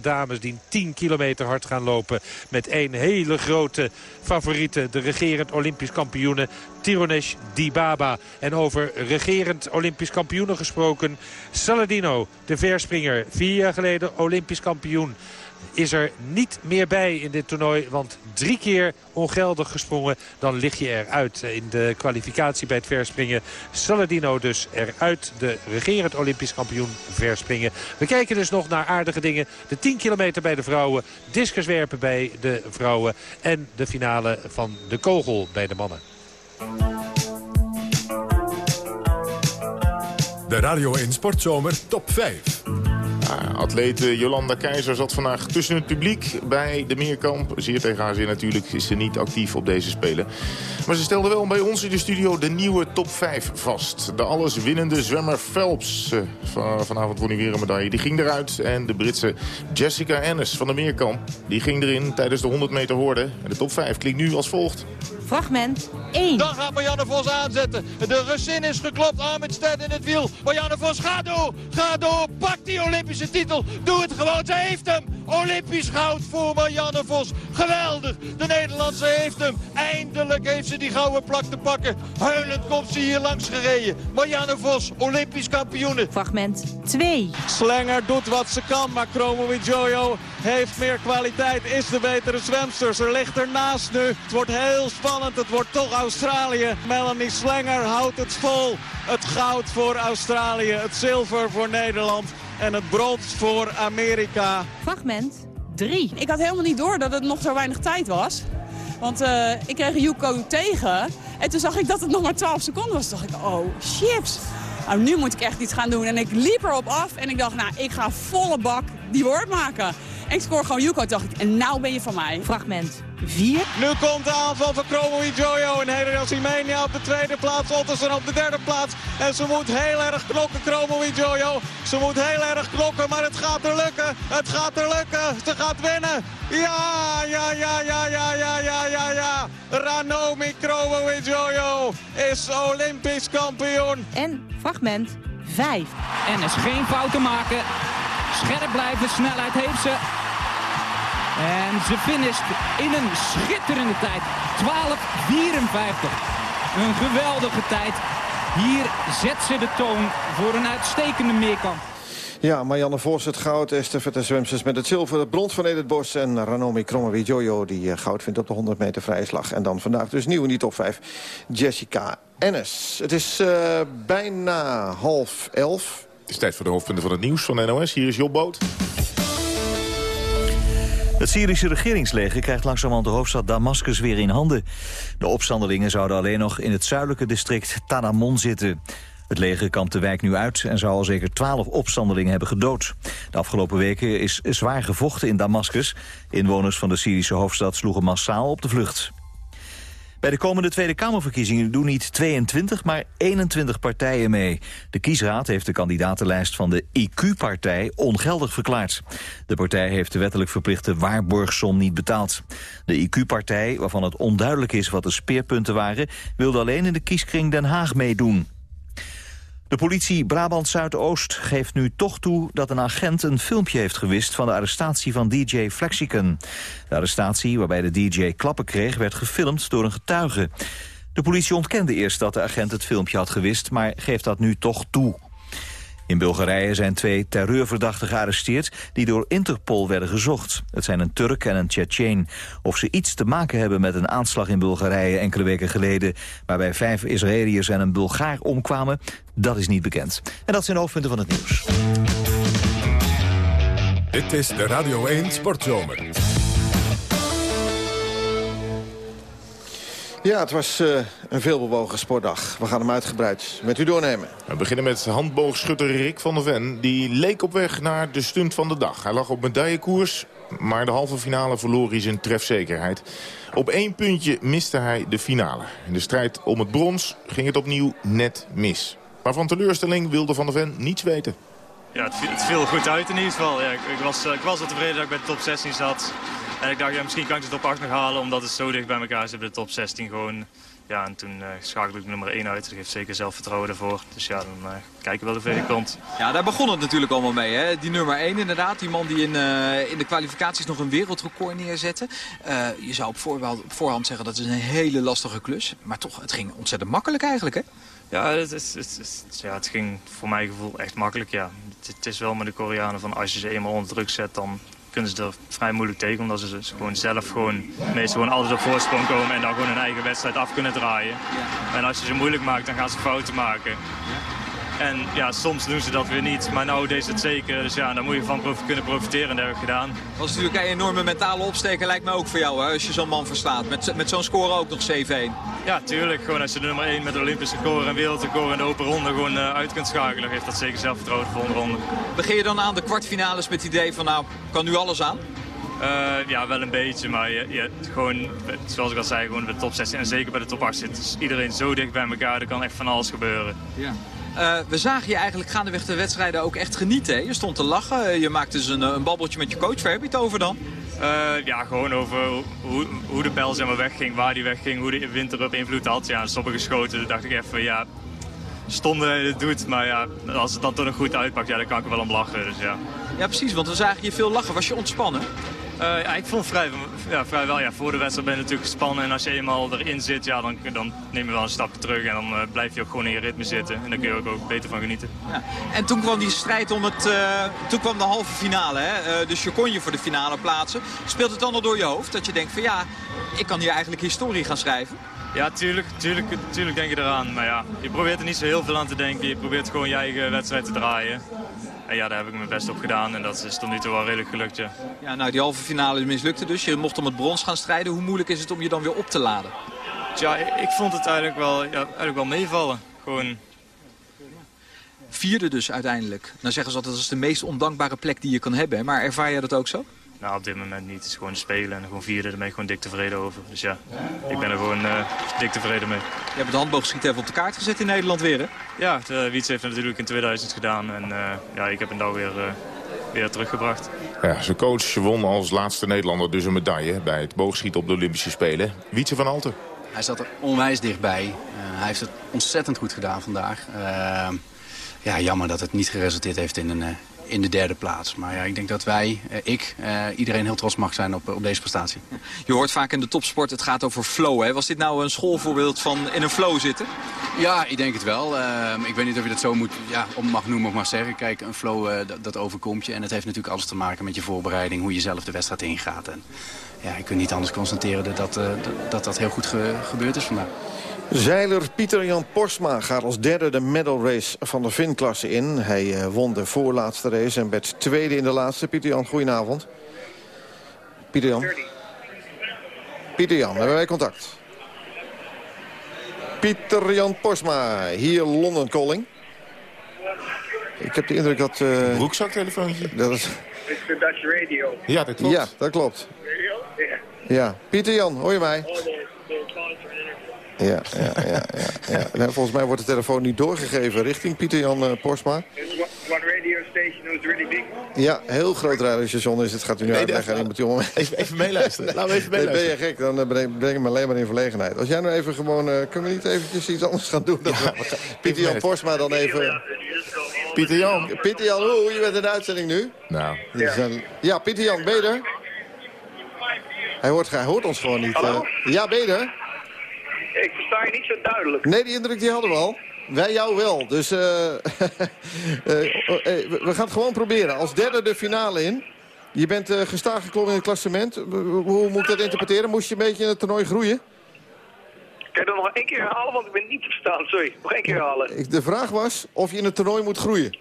dames die 10 kilometer hard gaan lopen. Met één hele grote favoriete. De regerend Olympisch kampioene Tironesh Dibaba. En over regerend Olympisch kampioenen gesproken. Saladino, de verspringer. Vier jaar geleden Olympisch kampioen is er niet meer bij in dit toernooi. Want drie keer ongeldig gesprongen, dan lig je eruit in de kwalificatie bij het verspringen. Saladino dus eruit, de regerend Olympisch kampioen verspringen. We kijken dus nog naar aardige dingen. De 10 kilometer bij de vrouwen, discuswerpen bij de vrouwen... en de finale van de kogel bij de mannen. De Radio 1 Sportzomer Top 5. Atlete Jolanda Keizer zat vandaag tussen het publiek bij de Meerkamp. Zeer tegen haar zin natuurlijk is ze niet actief op deze Spelen. Maar ze stelde wel bij ons in de studio de nieuwe top 5 vast. De alleswinnende zwemmer Phelps. Uh, vanavond won hij weer een medaille. Die ging eruit. En de Britse Jessica Ennis van de Meerkamp. Die ging erin tijdens de 100 meter hoorde. En de top 5 klinkt nu als volgt. Fragment 1. Dan gaat Marianne Vos aanzetten. De Russin is geklopt. Ahmed Stedt in het wiel. Marianne Vos, ga door. Ga door. Pak die Olympische titel. Doe het gewoon. Ze heeft hem. Olympisch goud voor Marianne Vos. Geweldig. De Nederlandse heeft hem. Eindelijk heeft ze die gouden plak te pakken. Huilend komt ze hier langs gereden. Marianne Vos, Olympisch kampioene. Fragment 2. Slenger doet wat ze kan, maar Chromo Jojo heeft meer kwaliteit. Is de betere zwemster. Ze ligt ernaast nu. Het wordt heel spannend. Het wordt toch Australië. Melanie Slenger houdt het vol. Het goud voor Australië. Het zilver voor Nederland. En het brons voor Amerika. Fragment 3. Ik had helemaal niet door dat het nog zo weinig tijd was. Want uh, ik kreeg Yuko tegen. En toen zag ik dat het nog maar 12 seconden was. Toen dacht ik, oh, chips. Nou, nu moet ik echt iets gaan doen. En ik liep erop af en ik dacht, nou, ik ga volle bak die woord maken. En ik scoor gewoon Yuko, dacht ik. En nou ben je van mij. Fragment 4. Nu komt de aanval van Chromo Jojo en Hedera Simenia op de tweede plaats. Ottersen op de derde plaats. En ze moet heel erg klokken, Chromo Jojo. Ze moet heel erg klokken, maar het gaat er lukken. Het gaat er lukken. Ze gaat winnen. Ja, ja, ja, ja, ja, ja, ja, ja, ja. Ranomi Chromo Jojo is Olympisch kampioen. En fragment vijf. En is geen fouten maken. Scherp blijven, snelheid heeft ze. En ze finisht in een schitterende tijd. 12.54. Een geweldige tijd. Hier zet ze de toon voor een uitstekende meerkamp. Ja, Marianne Vos het goud, estafette zwemsters met het zilver, het van Edith Bos en Ranomi Kromowidjojo die eh, goud vindt op de 100 meter vrije slag. En dan vandaag dus nieuw in die top 5, Jessica Ennis. Het is uh, bijna half elf. Het is tijd voor de hoofdpunten van het nieuws van NOS. Hier is Job Boot. Het Syrische regeringsleger krijgt langzamerhand de hoofdstad Damascus weer in handen. De opstandelingen zouden alleen nog in het zuidelijke district Tadamon zitten. Het leger kampt de wijk nu uit en zou al zeker twaalf opstandelingen hebben gedood. De afgelopen weken is zwaar gevochten in Damascus. Inwoners van de Syrische hoofdstad sloegen massaal op de vlucht. Bij de komende Tweede Kamerverkiezingen doen niet 22, maar 21 partijen mee. De kiesraad heeft de kandidatenlijst van de IQ-partij ongeldig verklaard. De partij heeft de wettelijk verplichte waarborgsom niet betaald. De IQ-partij, waarvan het onduidelijk is wat de speerpunten waren... wilde alleen in de kieskring Den Haag meedoen. De politie Brabant Zuidoost geeft nu toch toe dat een agent een filmpje heeft gewist van de arrestatie van DJ Flexicon. De arrestatie waarbij de DJ klappen kreeg werd gefilmd door een getuige. De politie ontkende eerst dat de agent het filmpje had gewist, maar geeft dat nu toch toe. In Bulgarije zijn twee terreurverdachten gearresteerd... die door Interpol werden gezocht. Het zijn een Turk en een Tsjetsjeen. Of ze iets te maken hebben met een aanslag in Bulgarije enkele weken geleden... waarbij vijf Israëliërs en een Bulgaar omkwamen, dat is niet bekend. En dat zijn hoofdpunten van het nieuws. Dit is de Radio 1 Sportzomer. Ja, het was uh, een veelbewogen sportdag. We gaan hem uitgebreid met u doornemen. We beginnen met handboogschutter Rick van der Ven. Die leek op weg naar de stunt van de dag. Hij lag op medaillekoers, maar de halve finale verloor hij zijn trefzekerheid. Op één puntje miste hij de finale. In de strijd om het brons ging het opnieuw net mis. Maar van teleurstelling wilde Van der Ven niets weten. Ja, het viel, het viel goed uit in ieder geval. Ja, ik, ik, was, ik was wel tevreden dat ik bij de top 16 zat. En ik dacht, ja, misschien kan ik de top 8 nog halen, omdat het zo dicht bij elkaar is. de top 16 gewoon. Ja, en toen uh, schakelde ik nummer 1 uit. Dat geeft zeker zelfvertrouwen ervoor. Dus ja, dan uh, kijken we wel of ik komt. Ja, daar begon het natuurlijk allemaal mee. Hè? Die nummer 1 inderdaad. Die man die in, uh, in de kwalificaties nog een wereldrecord neerzette. je zou op, voor, op, voorhand zeggen dat is een hele lastige klus. Maar toch, het ging ontzettend makkelijk eigenlijk, hè? Ja, het, is, het, is, ja, het ging voor mijn gevoel echt makkelijk, ja. Het, het is wel met de Koreanen van als je ze eenmaal onder druk zet, dan kunnen ze er vrij moeilijk tegen. Omdat ze gewoon zelf gewoon, meestal gewoon altijd op voorsprong komen en dan gewoon hun eigen wedstrijd af kunnen draaien. En als je ze moeilijk maakt, dan gaan ze fouten maken. En ja, soms doen ze dat weer niet. Maar nou deed het zeker. Dus ja, daar moet je van kunnen profiteren en dat heb ik gedaan. Dat was natuurlijk een enorme mentale opsteken. Lijkt me ook voor jou, hè, als je zo'n man verslaat. Met, met zo'n score ook nog 7-1. Ja, tuurlijk. Gewoon als je de nummer 1 met de Olympische record en wereldrecord in de open ronde gewoon uh, uit kunt schakelen. Geeft dat zeker zelfvertrouwen voor de volgende ronde. Begin je dan aan de kwartfinales met het idee van nou, kan nu alles aan? Uh, ja, wel een beetje, maar je, je, gewoon, zoals ik al zei, gewoon bij de top 16 en zeker bij de top 8 zit is iedereen zo dicht bij elkaar, er kan echt van alles gebeuren. Ja. Uh, we zagen je eigenlijk gaandeweg de wedstrijden ook echt genieten. Hè? Je stond te lachen, je maakte dus een, een babbeltje met je coach. Waar heb je het over dan? Uh, ja, gewoon over hoe, hoe de pijl zeg maar, wegging, waar die wegging, hoe de winter op invloed had. Ja, sommige geschoten, toen dacht ik even, ja, stonden het doet. Maar ja, als het dan toch nog goed uitpakt, ja, dan kan ik er wel om lachen. Dus, ja. ja, precies, want we zagen je veel lachen. Was je ontspannen? Ja, ik vond vrij, ja, vrijwel. Ja, voor de wedstrijd ben je natuurlijk gespannen. En als je eenmaal erin zit, ja, dan, dan neem je wel een stapje terug. En dan uh, blijf je ook gewoon in je ritme zitten. En dan kun je ook, ook beter van genieten. Ja. En toen kwam die strijd om het... Uh, toen kwam de halve finale, hè? dus je kon je voor de finale plaatsen. Speelt het dan al door je hoofd? Dat je denkt van ja, ik kan hier eigenlijk historie gaan schrijven? Ja, tuurlijk, tuurlijk, tuurlijk denk je eraan. Maar ja, je probeert er niet zo heel veel aan te denken. Je probeert gewoon je eigen wedstrijd te draaien. En ja, daar heb ik mijn best op gedaan en dat is tot nu toe wel redelijk gelukt, ja. Ja, nou, die halve finale mislukte dus. Je mocht om het brons gaan strijden. Hoe moeilijk is het om je dan weer op te laden? Ja, ik vond het eigenlijk wel, ja, eigenlijk wel meevallen. Gewoon... Vierde dus uiteindelijk. Nou zeggen ze altijd dat is de meest ondankbare plek die je kan hebben. Maar ervaar jij dat ook zo? Nou, op dit moment niet. Het is gewoon spelen en gewoon vierde. Daar ben ik gewoon dik tevreden over. Dus ja, ik ben er gewoon uh, dik tevreden mee. Je hebt het handboogschieten even op de kaart gezet in Nederland weer, hè? Ja, de, uh, Wiets heeft het natuurlijk in 2000 gedaan. En uh, ja, ik heb hem nou weer, weer teruggebracht. Ja, zijn coach won als laatste Nederlander dus een medaille... bij het boogschieten op de Olympische Spelen. Wietse van Alten. Hij zat er onwijs dichtbij. hij heeft het ontzettend goed gedaan vandaag. ja, jammer dat het niet geresulteerd heeft in een, eh, in de derde plaats. Maar ja, ik denk dat wij, eh, ik, eh, iedereen heel trots mag zijn op, op deze prestatie. Je hoort vaak in de topsport, het gaat over flow. Hè? Was dit nou een schoolvoorbeeld van in een flow zitten? Ja, ik denk het wel. Ehm, ik weet niet of je dat zo moet, ja, om mag noemen of mag zeggen. Kijk, een flow, eh, dat, dat overkomt je. En het heeft natuurlijk alles te maken met je voorbereiding, hoe je zelf de wedstrijd ingaat. En ja, ik kan niet anders constateren dat dat, eh, dat, dat, dat heel goed ge- gebeurd is vandaag. Zeiler Pieter-Jan Porsma gaat als derde de medal race van de Vin-klasse in. Hij eh, won de voorlaatste race en werd tweede in de laatste. Pieter-Jan, goedenavond. Pieter-Jan. Pieter-Jan, hebben wij contact? Pieter-Jan Porsma, hier London Calling. Ik heb de indruk dat... eh Broekzaktelefoontje? Dat is... It's the Dutch radio. Ja, dat klopt. Ja, dat klopt. Yeah. Ja. Pieter-Jan, hoor je mij? Oh, Ja, ja, ja. ja, ja. (laughs) Nou, volgens mij wordt de telefoon niet doorgegeven richting Pieter-Jan really big. Ja, heel groot radiostation is het. Gaat u nu Nee, uitleggen. moet jongen... Even, even meeluisteren. Laten we even (laughs) Nee, ben je meeluisteren. gek, dan eh, breng, breng ik me alleen maar in verlegenheid. Als jij nou even gewoon... eh, kunnen we niet eventjes iets anders gaan doen? Dat we Pieter-Jan mee. Porsma dan even... Pieter Jan. Pieter-Jan, hoe? Je bent in de uitzending nu? Nou. Ja, ja Pieter-Jan, ben je er? Hij hoort, hij hoort ons gewoon niet. Hallo? ja, ben je er? Ik versta je niet zo duidelijk. Nee, die indruk die hadden we al. Wij jou wel. Dus eh, (laughs) we gaan het gewoon proberen. Als derde de finale in. Je bent gestaag geklommen in het klassement. Hoe moet ik dat interpreteren? Moest je een beetje in het toernooi groeien? Kan je dat nog één keer herhalen, want ik ben niet te verstaan. Sorry, nog één keer herhalen. De vraag was of je in het toernooi moet groeien.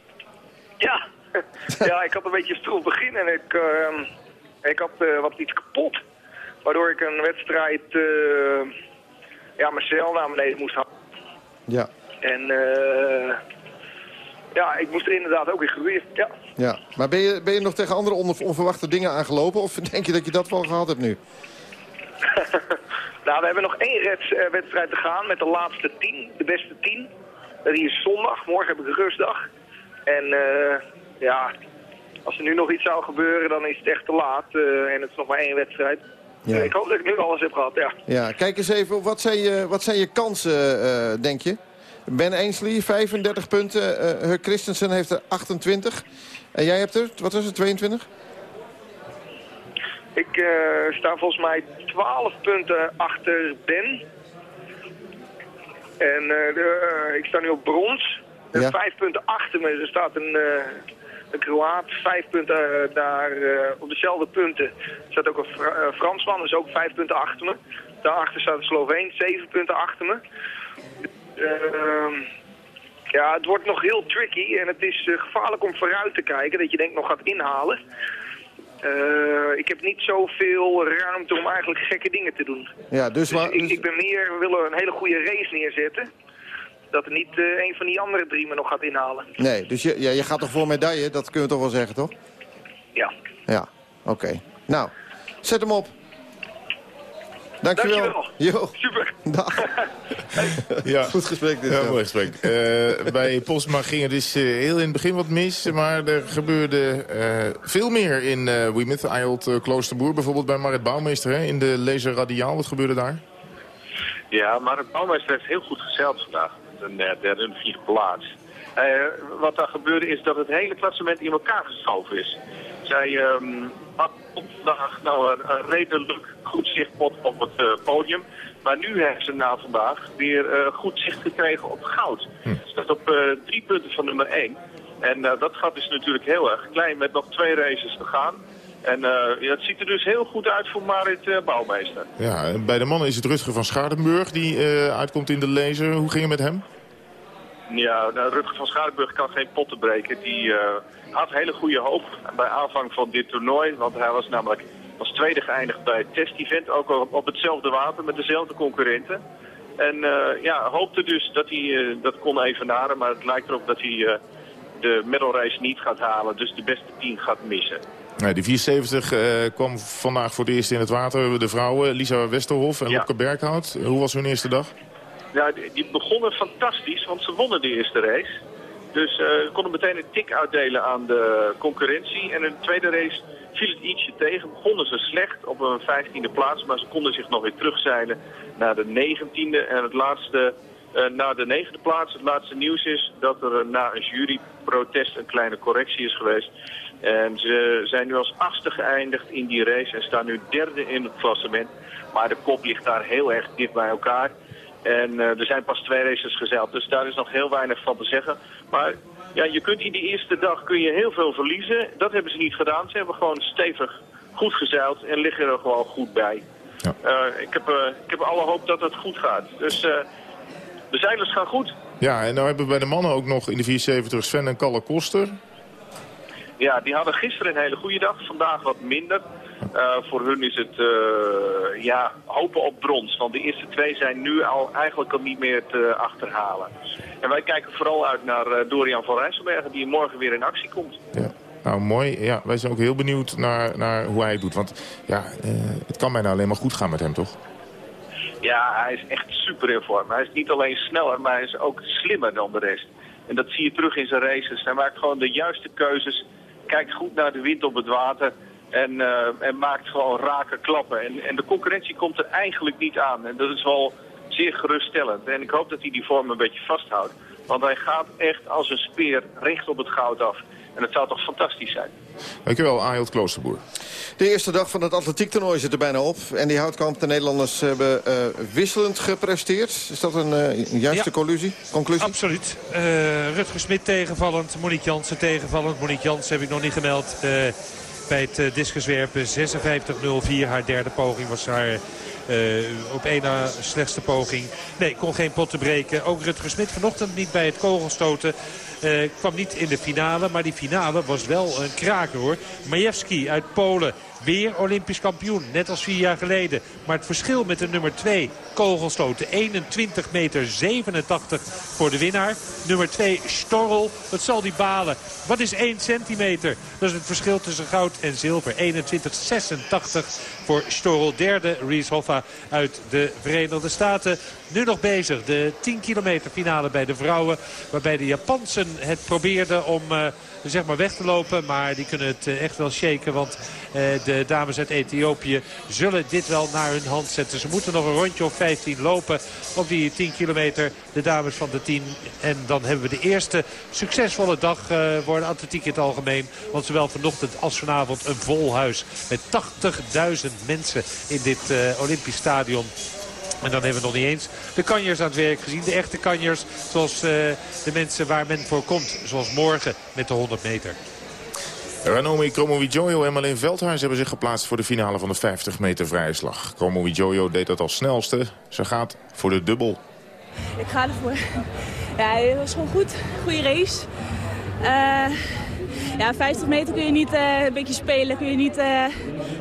Ja. (laughs) ja, ik had een beetje een stroef begin en ik, ehm, ik had wat iets kapot. Waardoor ik een wedstrijd, ja, mijn cel naar beneden moest halen. Ja, En eh, ja, ik moest er inderdaad ook weer groeien. Ja. ja. Maar ben je, ben je nog tegen andere on- onverwachte dingen aangelopen? Of denk je dat je dat wel gehad hebt nu? (laughs) Nou, we hebben nog één eh, wedstrijd te gaan met de laatste tien, de beste tien. Die is zondag, morgen heb ik een rustdag. En eh, ja, als er nu nog iets zou gebeuren, dan is het echt te laat. en het is nog maar één wedstrijd. Ja. Ik hoop dat ik nu alles heb gehad, ja. Ja, kijk eens even. Wat zijn je, wat zijn je kansen, eh, denk je? Ben Ainsley, 35 punten. eh Huk Christensen heeft er 28. En jij hebt er, wat was het, 22? Ik eh, sta volgens mij 12 punten achter Ben. En de, ik sta nu op brons. Ja. Vijf punten achter me. Er staat een, een Kroaat. Vijf punten eh, daar eh, op dezelfde punten. Er staat ook een Fra- eh, Fransman. Dus ook vijf punten achter me. Daarachter staat een Sloveen. Zeven punten achter me. Ehm, ja, het wordt nog heel tricky. En het is eh, gevaarlijk om vooruit te kijken. Dat je denkt nog gaat inhalen. Eh, ik heb niet zoveel ruimte om eigenlijk gekke dingen te doen. Ja, dus, Dus waar, ik, ik ben meer, we willen een hele goede race neerzetten. Dat er niet eh, een van die andere drie me nog gaat inhalen. Nee, dus je, ja, je gaat toch voor medaille? Dat kun je toch wel zeggen, toch? Ja. Ja, oké. Nou, zet hem op. Dankjewel. Dankjewel. Jo. Super. (laughs) Dag. (laughs) Ja. Goed gesprek dit. Ja, mooi gesprek. Eh, bij Postma ging het dus eh, heel in het begin wat mis. Maar er gebeurde eh, veel meer in eh uh, Kloosterboer. Bijvoorbeeld bij Marit Bouwmeester hè, in de Laser Radiaal. Wat gebeurde daar? Ja, maar het Bouwmeester heeft heel goed gezeild vandaag. Een eh, derde en vierde plaats. Eh, wat daar gebeurde is dat het hele klassement in elkaar geschoven is. Zij ehm had op vandaag nou een, een redelijk goed zichtpot op het eh, podium. Maar nu heeft ze na vandaag weer eh, goed zicht gekregen op goud. Ze staat op drie punten van nummer één. En dat gat is natuurlijk heel erg klein met nog twee races te gaan. En eh, het ziet er dus heel goed uit voor Marit eh, Bouwmeester. Ja, en bij de mannen is het Rutger van Schaardenburg die eh, uitkomt in de Laser. Hoe ging het met hem? Ja, nou, Rutger van Schaardenburg kan geen potten breken. Die had hele goede hoop bij aanvang van dit toernooi. Want hij was namelijk als tweede geëindigd bij het test-event. Ook op, op hetzelfde water met dezelfde concurrenten. En ja, hoopte dus dat hij dat kon evenaren. Maar het lijkt erop dat hij de medalrace niet gaat halen. Dus de beste tien gaat missen. Nee, die 470 eh, kwam vandaag voor het eerst in het water. De vrouwen, Lisa Westerhof en Ja. Lopke Berghout. Hoe was hun eerste dag? Ja, die, die begonnen fantastisch, want ze wonnen de eerste race. Dus eh, ze konden meteen een tik uitdelen aan de concurrentie. En in de tweede race viel het ietsje tegen. Begonnen ze slecht op een vijftiende plaats, maar ze konden zich nog weer terugzeilen naar de negentiende. En het laatste uh, naar de negende plaats. Het laatste nieuws is dat er na een juryprotest een kleine correctie is geweest. En ze zijn nu als achtste geëindigd in die race en staan nu derde in het klassement. Maar de kop ligt daar heel erg dicht bij elkaar. En uh, er zijn pas twee races gezeild, dus daar is nog heel weinig van te zeggen. Maar ja, je kunt in die eerste dag kun je heel veel verliezen. Dat hebben ze niet gedaan. Ze hebben gewoon stevig goed gezeild en liggen er gewoon goed bij. Ja. Uh, ik, heb, uh, ik heb alle hoop dat het goed gaat. Dus de zeilers gaan goed. Ja, en nou hebben we bij de mannen ook nog in de 74 Sven en Kalle Koster. Ja, die hadden gisteren een hele goede dag. Vandaag wat minder. Uh, voor hun is het uh, ja, hopen op brons. Want de eerste twee zijn nu al eigenlijk al niet meer te achterhalen. En wij kijken vooral uit naar uh, Dorian van Rijsselbergen die morgen weer in actie komt. Ja. Nou, mooi. Ja, wij zijn ook heel benieuwd naar, naar hoe hij het doet. Want ja, het kan bijna alleen maar goed gaan met hem, toch? Ja, hij is echt super in vorm. Hij is niet alleen sneller, maar hij is ook slimmer dan de rest. En dat zie je terug in zijn races. Hij maakt gewoon de juiste keuzes. Kijkt goed naar de wind op het water. En, uh, en maakt gewoon rake klappen. En, en de concurrentie komt er eigenlijk niet aan. En dat is wel zeer geruststellend. En ik hoop dat hij die vorm een beetje vasthoudt. Want hij gaat echt als een speer recht op het goud af. En het zou toch fantastisch zijn. Dankjewel, Ahild Kloosterboer. De eerste dag van het atletiektoernooi zit er bijna op. En die houtkamp, de Nederlanders hebben uh, wisselend gepresteerd. Is dat een, uh, een juiste ja, conclusie? conclusie? Absoluut. Uh, Rutger Smit tegenvallend, Monique Jansen tegenvallend. Monique Jansen heb ik nog niet gemeld bij het discuswerpen. 56-04, haar derde poging was haar uh, op één na slechtste poging. Nee, kon geen pot te breken. Ook Rutger Smit vanochtend niet bij het kogelstoten. Uh, kwam niet in de finale, maar die finale was wel een kraker hoor. Majewski uit Polen. Weer Olympisch kampioen, net als vier jaar geleden. Maar het verschil met de nummer 2, kogelstoten, 21 meter 87 voor de winnaar. Nummer 2, Storrel, wat zal die balen? Wat is 1 centimeter? Dat is het verschil tussen goud en zilver. 21,86 voor Storrel. Derde, Rees Hoffa uit de Verenigde Staten. Nu nog bezig, de 10 kilometer finale bij de vrouwen. Waarbij de Japansen het probeerden om... Uh, zeg maar weg te lopen. Maar die kunnen het echt wel shaken. Want uh, de dames uit Ethiopië zullen dit wel naar hun hand zetten. Ze moeten nog een rondje of 15 lopen op die 10 kilometer. De dames van de 10. En dan hebben we de eerste succesvolle dag uh, voor de atletiek in het algemeen. Want zowel vanochtend als vanavond een vol huis. Met 80.000 mensen in dit uh, Olympisch stadion. En dan hebben we nog niet eens de kanjers aan het werk gezien. De echte kanjers, zoals de mensen waar men voor komt. Zoals morgen met de 100 meter. Ranomi Kromowidjojo en Marleen Veldhuis hebben zich geplaatst voor de finale van de 50 meter vrije slag. Kromowidjojo deed dat als snelste. Ze gaat voor de dubbel. Ik ga ervoor. (laughs) Ja, het was gewoon goed. Goede race. Uh, ja, 50 meter kun je niet uh, een beetje spelen. Kun je niet uh,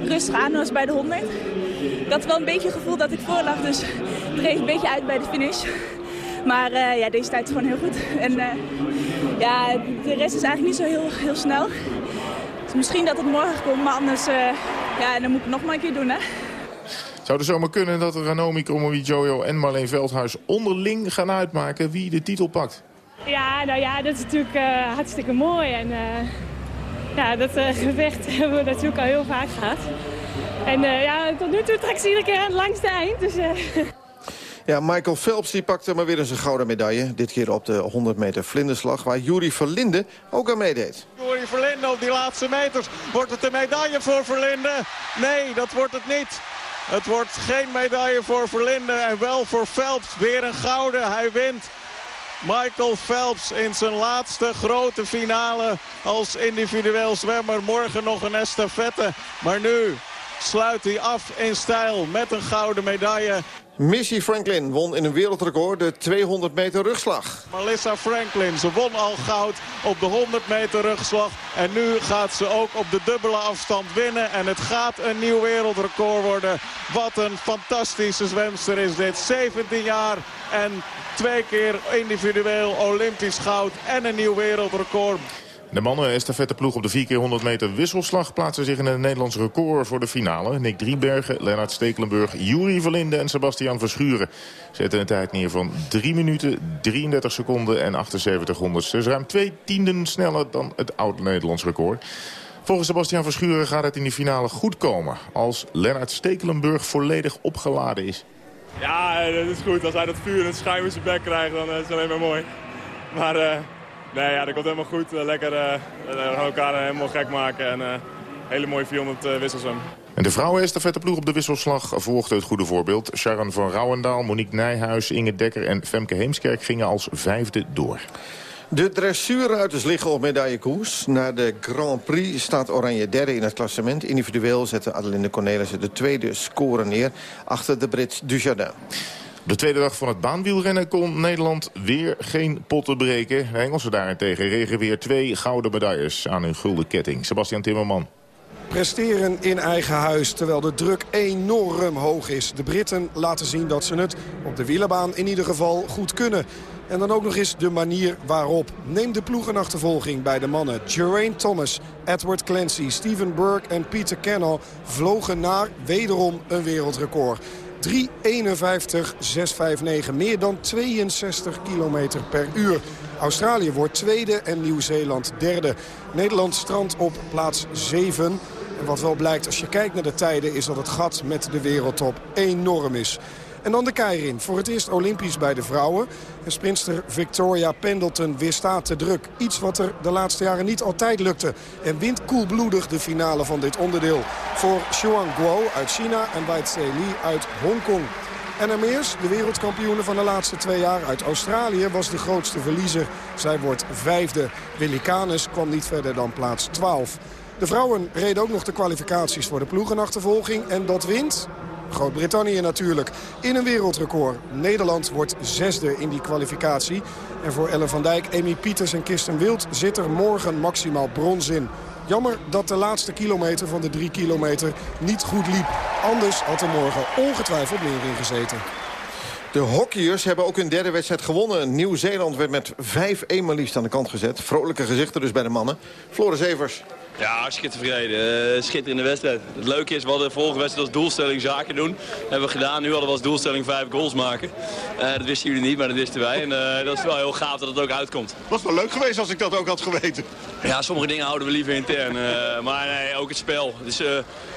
rustig aan als bij de 100. Ik had wel een beetje het gevoel dat ik voor lag. Dus het reed een beetje uit bij de finish. Maar ja, deze tijd is gewoon heel goed. En ja, de rest is eigenlijk niet zo heel, heel snel. Misschien dat het morgen komt, maar anders uh, ja, dan moet ik het nog maar een keer doen. Hè? Zou er zomaar kunnen dat Ranomi Kromowidjojo en Marleen Veldhuis onderling gaan uitmaken wie de titel pakt? Ja, nou ja, dat is natuurlijk hartstikke mooi. En ja, dat (laughs) gevecht hebben we natuurlijk al heel vaak gehad. En ja, tot nu toe trekt ze iedere keer aan het langste eind. Dus, ja, Michael Phelps die pakte maar weer eens een gouden medaille. Dit keer op de 100 meter vlinderslag, waar Juri Verlinde ook aan meedeed. Juri Verlinde op die laatste meters. Wordt het een medaille voor Verlinde? Nee, dat wordt het niet. Het wordt geen medaille voor Verlinde en wel voor Phelps. Weer een gouden, hij wint. Michael Phelps in zijn laatste grote finale als individueel zwemmer. Morgen nog een estafette. Maar nu sluit hij af in stijl met een gouden medaille. Missy Franklin won in een wereldrecord de 200 meter rugslag. Melissa Franklin, ze won al goud op de 100 meter rugslag. En nu gaat ze ook op de dubbele afstand winnen. En het gaat een nieuw wereldrecord worden. Wat een fantastische zwemster is dit. 17 jaar en twee keer individueel Olympisch goud en een nieuw wereldrecord. De mannen estafetteploeg op de 4 keer 100 meter wisselslag plaatsen zich in een Nederlands record voor de finale. Nick Driebergen, Lennart Stekelenburg, Juri Verlinde en Sebastian Verschuren zetten een tijd neer van 3 minuten, 33 seconden en 78 honderdste. Dus ruim twee tienden sneller dan het oud-Nederlands record. Volgens Sebastian Verschuren gaat het in die finale goed komen als Lennart Stekelenburg volledig opgeladen is. Ja, dat is goed. Als hij dat vuur en het schuim in zijn bek krijgt, dan is het alleen maar mooi. Maar uh, nee, ja, dat komt helemaal goed. lekker uh, elkaar helemaal gek maken en hele mooie 400 wissels. En de vrouwen ploeg op de wisselslag volgde het goede voorbeeld. Sharon van Rouwendaal, Monique Nijhuis, Inge Dekker en Femke Heemskerk gingen als vijfde door. De dressuurruiters liggen op medaillekoers. Na de Grand Prix staat Oranje derde in het klassement. Individueel zette Adelinde Cornelissen de tweede score neer... achter de Brits Dujardin. De tweede dag van het baanwielrennen kon Nederland weer geen potten breken. De Engelsen daarentegen regen weer twee gouden medailles aan hun gulden ketting. Sebastian Timmerman presteren in eigen huis. Terwijl de druk enorm hoog is. De Britten laten zien dat ze het op de wielerbaan in ieder geval goed kunnen. En dan ook nog eens de manier waarop. Neem de ploegenachtervolging bij de mannen. Geraint Thomas, Edward Clancy, Steven Burke en Peter Kennel vlogen naar wederom een wereldrecord. 3.51.659, meer dan 62 kilometer per uur. Australië wordt tweede en Nieuw-Zeeland derde. Nederland strandt op plaats 7. En wat wel blijkt als je kijkt naar de tijden is dat het gat met de wereldtop enorm is. En dan de keirin. Voor het eerst Olympisch bij de vrouwen. En sprinster Victoria Pendleton weerstaat de druk. Iets wat er de laatste jaren niet altijd lukte. En wint koelbloedig de finale van dit onderdeel. Voor Xuan Guo uit China en Wei Li uit Hongkong. En Ameers, de wereldkampioene van de laatste twee jaar uit Australië, was de grootste verliezer. Zij wordt vijfde. Willy Canes kwam niet verder dan plaats 12. De vrouwen reden ook nog de kwalificaties voor de ploegenachtervolging. En dat wint Groot-Brittannië natuurlijk in een wereldrecord. Nederland wordt zesde in die kwalificatie. En voor Ellen van Dijk, Amy Pieters en Kirsten Wild zit er morgen maximaal brons in. Jammer dat de laatste kilometer van de drie kilometer niet goed liep. Anders had er morgen ongetwijfeld meer in gezeten. De hockeyers hebben ook hun derde wedstrijd gewonnen. Nieuw-Zeeland werd met 5-1 maar liefst aan de kant gezet. Vrolijke gezichten dus bij de mannen. Floris Evers. Ja, hartstikke tevreden. Uh, schitterende wedstrijd. Het leuke is, we hadden de vorige wedstrijd als doelstelling zaken doen. Dat hebben we gedaan. Nu hadden we als doelstelling vijf goals maken. Uh, dat wisten jullie niet, maar dat wisten wij. En uh, dat is wel heel gaaf dat het ook uitkomt. Was wel leuk geweest als ik dat ook had geweten. Ja, sommige dingen houden we liever intern. maar nee, ook het spel. Het is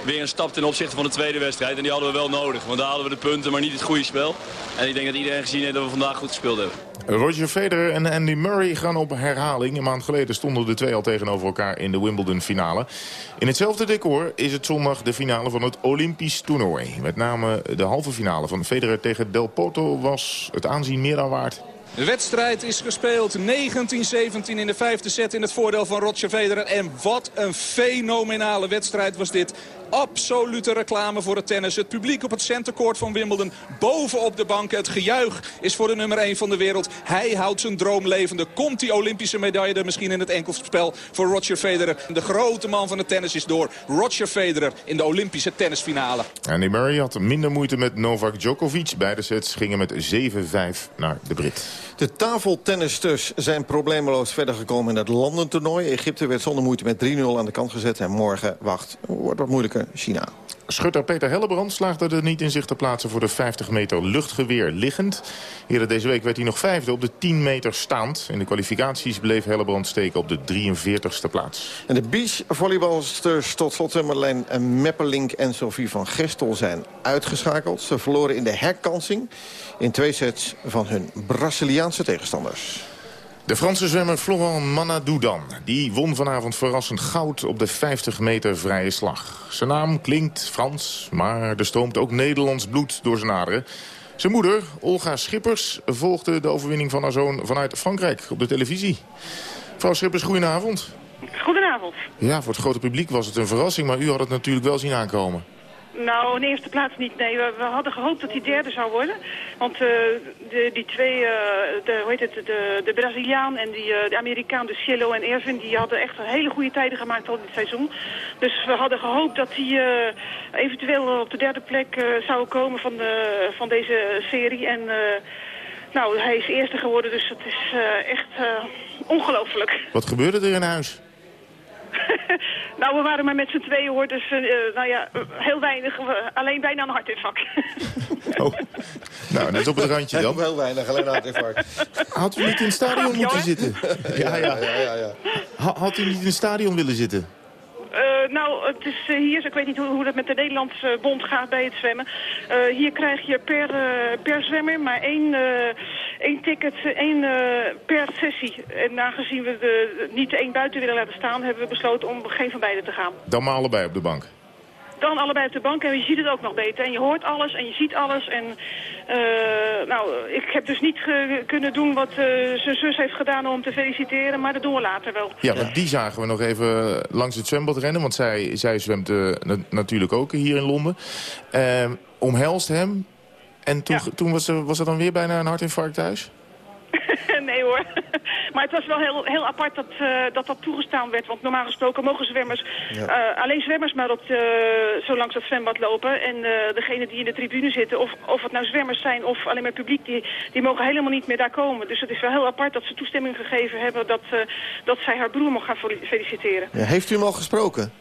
weer een stap ten opzichte van de tweede wedstrijd. En die hadden we wel nodig. Want daar hadden we de punten, maar niet het goede spel. En ik denk dat iedereen gezien heeft dat we vandaag goed gespeeld hebben. Roger Federer en Andy Murray gaan op herhaling. Een maand geleden stonden de twee al tegenover elkaar in de Wimbledon finale. In hetzelfde decor is het zondag de finale van het Olympisch toernooi. Met name de halve finale van Federer tegen Del Potro was het aanzien meer dan waard. De wedstrijd is gespeeld 19-17 in de vijfde set in het voordeel van Roger Federer. En wat een fenomenale wedstrijd was dit absolute reclame voor het tennis. Het publiek op het centercourt van Wimbledon. Bovenop de banken. Het gejuich is voor de nummer 1 van de wereld. Hij houdt zijn droom levende. Komt die Olympische medaille er misschien in het enkelspel voor Roger Federer. De grote man van het tennis is door. Roger Federer in de Olympische tennisfinale. Andy Murray had minder moeite met Novak Djokovic. Beide sets gingen met 7-5 naar de Brit. De tafeltennisters zijn probleemeloos verder gekomen in het landentoernooi. Egypte werd zonder moeite met 3-0 aan de kant gezet. En morgen, wacht, wordt wat moeilijker, China. Schutter Peter Hellebrand slaagde er niet in zich te plaatsen voor de 50 meter luchtgeweer liggend. Eerder deze week werd hij nog vijfde op de 10 meter staand. In de kwalificaties bleef Hellebrand steken op de 43ste plaats. En de beachvolleybalsters tot slot Marlijn Meppelink en Sophie van Gestel zijn uitgeschakeld. Ze verloren in de herkansing in twee sets van hun Braziliaanse tegenstanders. De Franse zwemmer Florent Manadoudan die won vanavond verrassend goud op de 50 meter vrije slag. Zijn naam klinkt Frans, maar er stroomt ook Nederlands bloed door zijn aderen. Zijn moeder, Olga Schippers, volgde de overwinning van haar zoon vanuit Frankrijk op de televisie. Mevrouw Schippers, goedenavond. Goedenavond. Ja, voor het grote publiek was het een verrassing, maar u had het natuurlijk wel zien aankomen. Nou, in eerste plaats niet. Nee, we, we, hadden gehoopt dat hij derde zou worden. Want uh, de, die twee, uh, de, hoe heet het, de, de Braziliaan en die, uh, de Amerikaan, de Cielo en Erwin, die hadden echt hele goede tijden gemaakt al dit seizoen. Dus we hadden gehoopt dat hij eventueel op de derde plek zou komen van, de, van deze serie. En nou, hij is eerste geworden, dus het is echt ongelooflijk. Wat gebeurde er in huis? (laughs) nou, we waren maar met z'n tweeën hoor, dus uh, nou ja, heel weinig. alleen bijna een hartinfarct. (laughs) oh. Nou, net op het randje dan. Heel weinig, alleen een hartinfarct. (laughs) Had u niet in het stadion moeten zitten? ja, ja, ja. ja, ja, Had u niet in het stadion willen zitten? Uh, nou, het is uh, hier, ik weet niet hoe, hoe dat met de Nederlandse bond gaat bij het zwemmen. Uh, hier krijg je per, per zwemmer maar één, één ticket één, per sessie. En aangezien we de, niet één buiten willen laten staan, hebben we besloten om geen van beide te gaan. Dan maar allebei op de bank dan allebei op de bank en je ziet het ook nog beter. En je hoort alles en je ziet alles. En uh, nou, ik heb dus niet kunnen doen wat uh, zijn zus heeft gedaan om te feliciteren, maar dat doen we later wel. Ja, want die zagen we nog even langs het zwembad rennen, want zij, zij zwemt uh, natuurlijk ook hier in Londen. Ehm, omhelst hem en toen, ja. toen was, was er dan weer bijna een hartinfarct thuis? (laughs) nee hoor. (laughs) Maar het was wel heel, heel apart dat, uh, dat dat toegestaan werd. Want normaal gesproken mogen zwemmers, ja. uh, alleen zwemmers maar op de, zo langs het zwembad lopen. En uh, degene die in de tribune zitten, of, of het nou zwemmers zijn of alleen maar publiek, die, die mogen helemaal niet meer daar komen. Dus het is wel heel apart dat ze toestemming gegeven hebben dat, dat zij haar broer mag gaan feliciteren. Ja, heeft u hem al gesproken?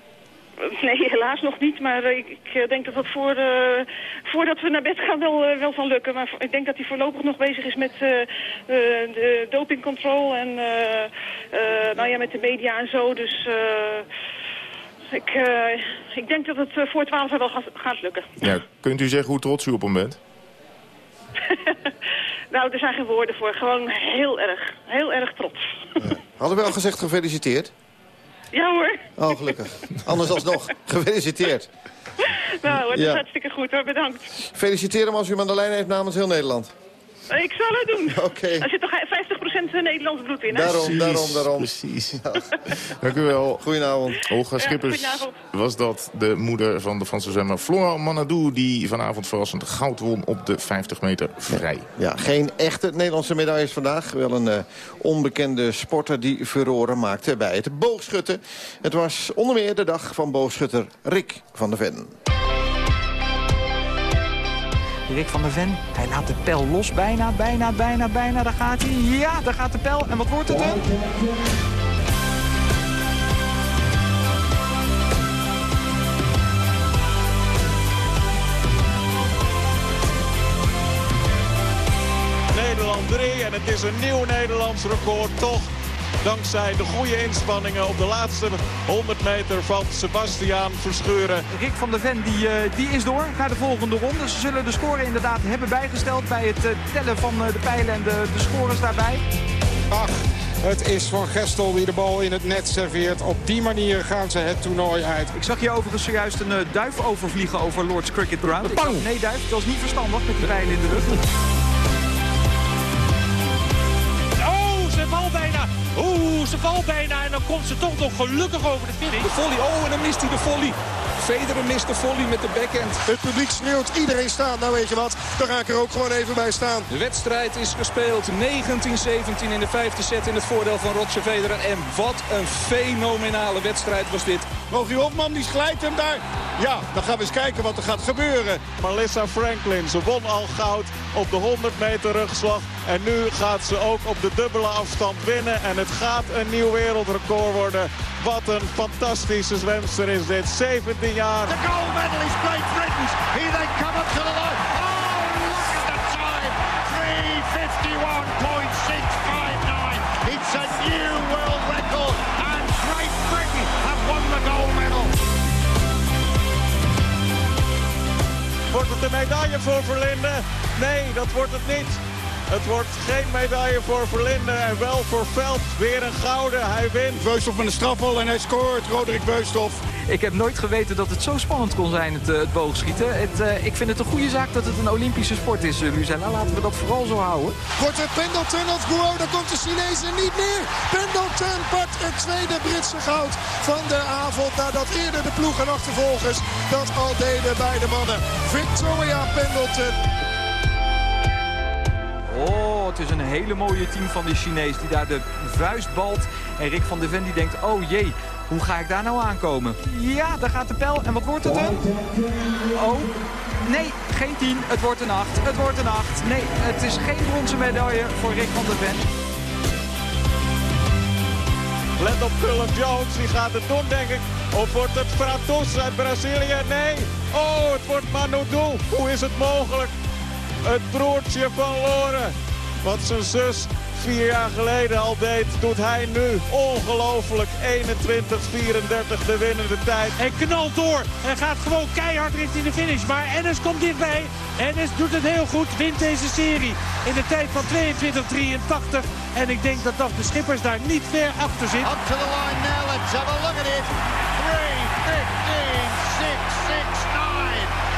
(laughs) Nee, helaas nog niet. Maar uh, ik, ik, denk dat dat voor, uh, voordat we naar bed gaan wel, uh, wel van lukken. Maar ik denk dat hij voorlopig nog bezig is met de dopingcontrole en nou ja, met de media en zo. Dus ik, ik denk dat het voor 12 wel gaat, gaat lukken. Ja, kunt u zeggen hoe trots u op hem bent? (laughs) nou, er zijn geen woorden voor. Gewoon heel erg, heel erg trots. Ja. Hadden we al gezegd gefeliciteerd? Ja hoor. Oh, gelukkig. Anders alsnog. Gefeliciteerd. Nou, het is hartstikke goed hoor. Bedankt. Feliciteer hem als u hem aan de lijn heeft namens heel Nederland. Ik zal het doen. (laughs) Oké. Okay. Er zit toch 50% Nederlands bloed in, hè? Daarom, Precies. daarom, daarom. Precies. Ja. (laughs) Dank u wel. Goedenavond. Olga Schippers ja, was dat de moeder van de Franse zwemmer Flora Manadou... die vanavond verrassend goud won op de 50 meter vrij. Ja, ja geen echte Nederlandse medailles vandaag. Wel een uh, onbekende sporter die furoren maakte bij het boogschutten. Het was onder meer de dag van boogschutter Rick van der Ven. Rick van der Ven, hij laat de pijl los. Bijna, bijna, bijna, bijna. Daar gaat hij. Ja, daar gaat de pijl. En wat wordt het dan? Nederland 3 en het is een nieuw Nederlands record. Toch Dankzij de goede inspanningen op de laatste 100 meter van Sebastiaan Verscheuren. Rick van der Ven die, uh, die is door naar de volgende ronde. Ze zullen de score inderdaad hebben bijgesteld bij het uh, tellen van uh, de pijlen en de, de scores daarbij. Ach, het is Van Gestel die de bal in het net serveert. Op die manier gaan ze het toernooi uit. Ik zag je overigens zojuist een duif overvliegen over Lords Cricket Ground. Dacht, nee duif, dat was niet verstandig met de pijlen in de lucht. Oeh, ze valt bijna en dan komt ze toch nog gelukkig over de finish. De volley, oh en dan mist hij de volley. Federer mist de volley met de backhand. Het publiek schreeuwt, iedereen staat. Nou weet je wat, daar ga ik er ook gewoon even bij staan. De wedstrijd is gespeeld. 19-17 in de vijfde set in het voordeel van Roger Federer. En wat een fenomenale wedstrijd was dit. Mogen op man, die glijdt hem daar. Ja, dan gaan we eens kijken wat er gaat gebeuren. Melissa Franklin, ze won al goud op de 100 meter rugslag. En nu gaat ze ook op de dubbele afstand winnen. En het gaat een nieuw wereldrecord worden. Wat een fantastische zwemster is dit. 17 jaar. The gold medal is Great Britain's. Here they come up to the line. Oh, look at the time. 351.659. It's a new world record. And Great Britain have won the gold medal. Wordt het een medaille voor Verlinde? Nee, dat wordt het niet. Het wordt geen medaille voor Verlinde en wel voor Veld. Weer een gouden, hij wint. Beusthof met een strafbal en hij scoort. Roderick Beusthof. Ik heb nooit geweten dat het zo spannend kon zijn, het, uh, het boogschieten. Het, uh, ik vind het een goede zaak dat het een Olympische sport is, uh, Lucella. Laten we dat vooral zo houden. Wordt het Pendleton of Guo? Dan komt de Chinezen niet meer. Pendleton pakt het tweede Britse goud van de avond. Nadat eerder de ploeg en achtervolgers dat al deden bij de mannen. Victoria Pendleton. Oh, het is een hele mooie team van die Chinees die daar de vuist balt. En Rick van der Ven die denkt, oh jee, hoe ga ik daar nou aankomen? Ja, daar gaat de pijl. En wat wordt het dan? Oh, nee, geen 10. Het wordt een 8. Het wordt een 8. Nee, het is geen bronzen medaille voor Rick van der Ven. Let op Cullen Jones, die gaat het doen denk ik. Of wordt het Fratos uit Brazilië? Nee. Oh, het wordt Manodou. Hoe is het mogelijk? Het broertje van Loren. Want zijn zus vier jaar geleden al deed, doet hij nu ongelooflijk 21-34 de winnende tijd. En knalt door. En gaat gewoon keihard richting de finish. Maar Ennis komt dichtbij. Ennis doet het heel goed. Wint deze serie in de tijd van 22-83. En ik denk dat toch de Schippers daar niet ver achter zit. Up to the line now. Let's have a look at it. 3.15.669.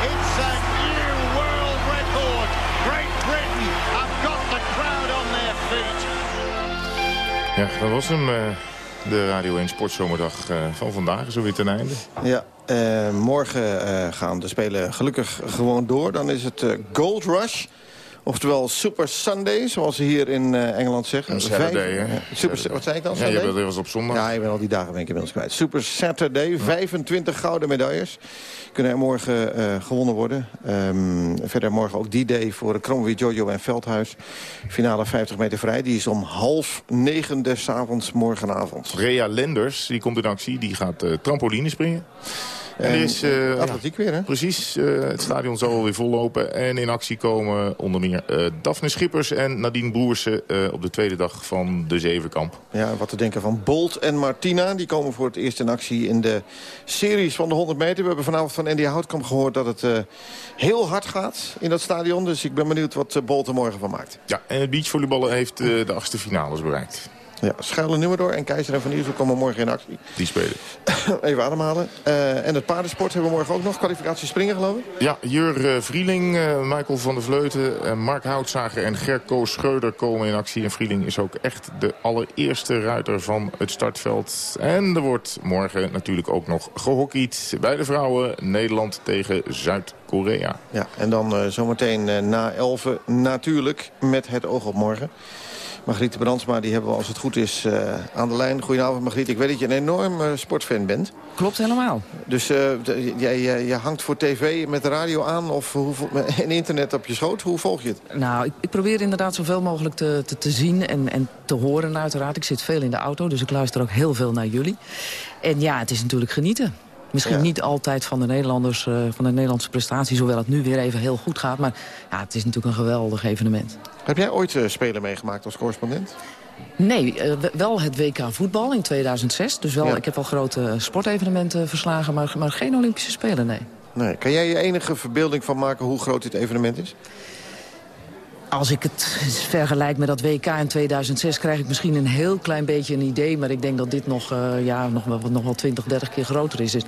It's a Ja, dat was hem. eh, de Radio 1 Sportzomerdag eh, van vandaag. Zo weer ten einde. Ja, eh, morgen gaan de Spelen gelukkig gewoon door. Dan is het Gold Rush. Oftewel Super Sunday, zoals ze hier in eh, Engeland zeggen. Een Saturday, Vijf- hè? Super, wat zei ik dan? Ja, je Sunday? bent- dat was op zondag. Ja, ik ben al die dagen ben ik inmiddels kwijt. Super Saturday, 25 gouden medailles. Kunnen er morgen eh, gewonnen worden. Ehm, verder morgen ook die day voor Kromwie, Jojo en Veldhuis. Finale 50 meter vrij. Die is om half negen des avonds morgenavond. Rea Lenders, die komt in actie. Die gaat eh, trampoline springen. En, er is, eh, atletiek weer, hè? Precies, eh, het stadion zal alweer vollopen. En in actie komen onder meer eh Daphne Schippers en Nadine Boersen... eh, op de tweede dag van de Zevenkamp. Ja, wat te denken van Bolt en Martina. Die komen voor het eerst in actie in de series van de 100 meter. We hebben vanavond van Andy Houtkamp gehoord dat het eh, heel hard gaat in dat stadion. Dus ik ben benieuwd wat eh, Bolt er morgen van maakt. Ja, en het beachvolleyballen heeft eh, de achtste finales bereikt. Ja, Schuile nummer door en Keizer en Van Iersel komen morgen in actie. Die spelen. (clears throat) Even ademhalen. Eh, en het paardensport hebben we morgen ook nog. Kwalificatie springen, geloof ik. Ja, Jur eh, Vrieling, eh, Michael van der Vleuten, Mark Houtzager en Gerco Schreuder komen in actie. En Vrieling is ook echt de allereerste ruiter van het startveld. En er wordt morgen natuurlijk ook nog gehockeyd bij de vrouwen. Nederland tegen Zuid-Korea. Ja, en dan zometeen na 11 natuurlijk met het oog op morgen. Margriet Brandsma, die hebben we als het goed is eh, aan de lijn. Goedenavond Margriet, ik weet dat je een enorm eh, sportfan bent. Klopt helemaal. Dus eh, jij, jij hangt voor tv met de radio aan of hoe, en internet op je schoot. Hoe volg je het? Nou, ik, ik probeer inderdaad zoveel mogelijk te, te, te zien en, en te horen uiteraard. Ik zit veel in de auto, dus ik luister ook heel veel naar jullie. En ja, het is natuurlijk genieten. Misschien Ja. niet altijd van de Nederlanders, eh, van de Nederlandse prestaties... hoewel het nu weer even heel goed gaat. Maar ja, het is natuurlijk een geweldig evenement. Heb jij ooit eh, spelen meegemaakt als correspondent? Nee, eh, wel het WK voetbal in 2006. Dus wel, Ja. ik heb wel grote sportevenementen verslagen, maar, maar geen Olympische Spelen, nee. Nee. Kan jij je enige verbeelding van maken hoe groot dit evenement is? Als ik het vergelijk met dat WK in 2006... krijg ik misschien een heel klein beetje een idee. Maar ik denk dat dit nog, eh, ja, nog, wel, nog wel 20, 30 keer groter is. Dus,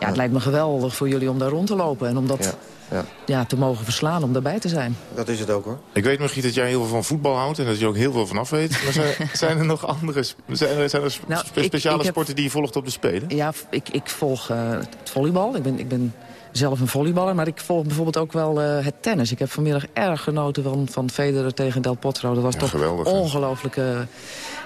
ja, het lijkt me geweldig voor jullie om daar rond te lopen. En om dat Ja. ja, te mogen verslaan, om daarbij te zijn. Dat is het ook hoor. Ik weet Margriet dat jij heel veel van voetbal houdt en dat je ook heel veel vanaf weet. Maar zijn, (laughs) zijn er nog andere zijn er, zijn er sp- Nou, ik- speciale heb- sporten die je volgt op de Spelen? Ja, ik, ik volg eh, het volleybal. Ik ben, ik ben zelf een volleyballer. Maar ik volg bijvoorbeeld ook wel eh, het tennis. Ik heb vanmiddag erg genoten van, van Federer tegen Del Potro. Dat was toch geweldig, ongelooflijk. eh,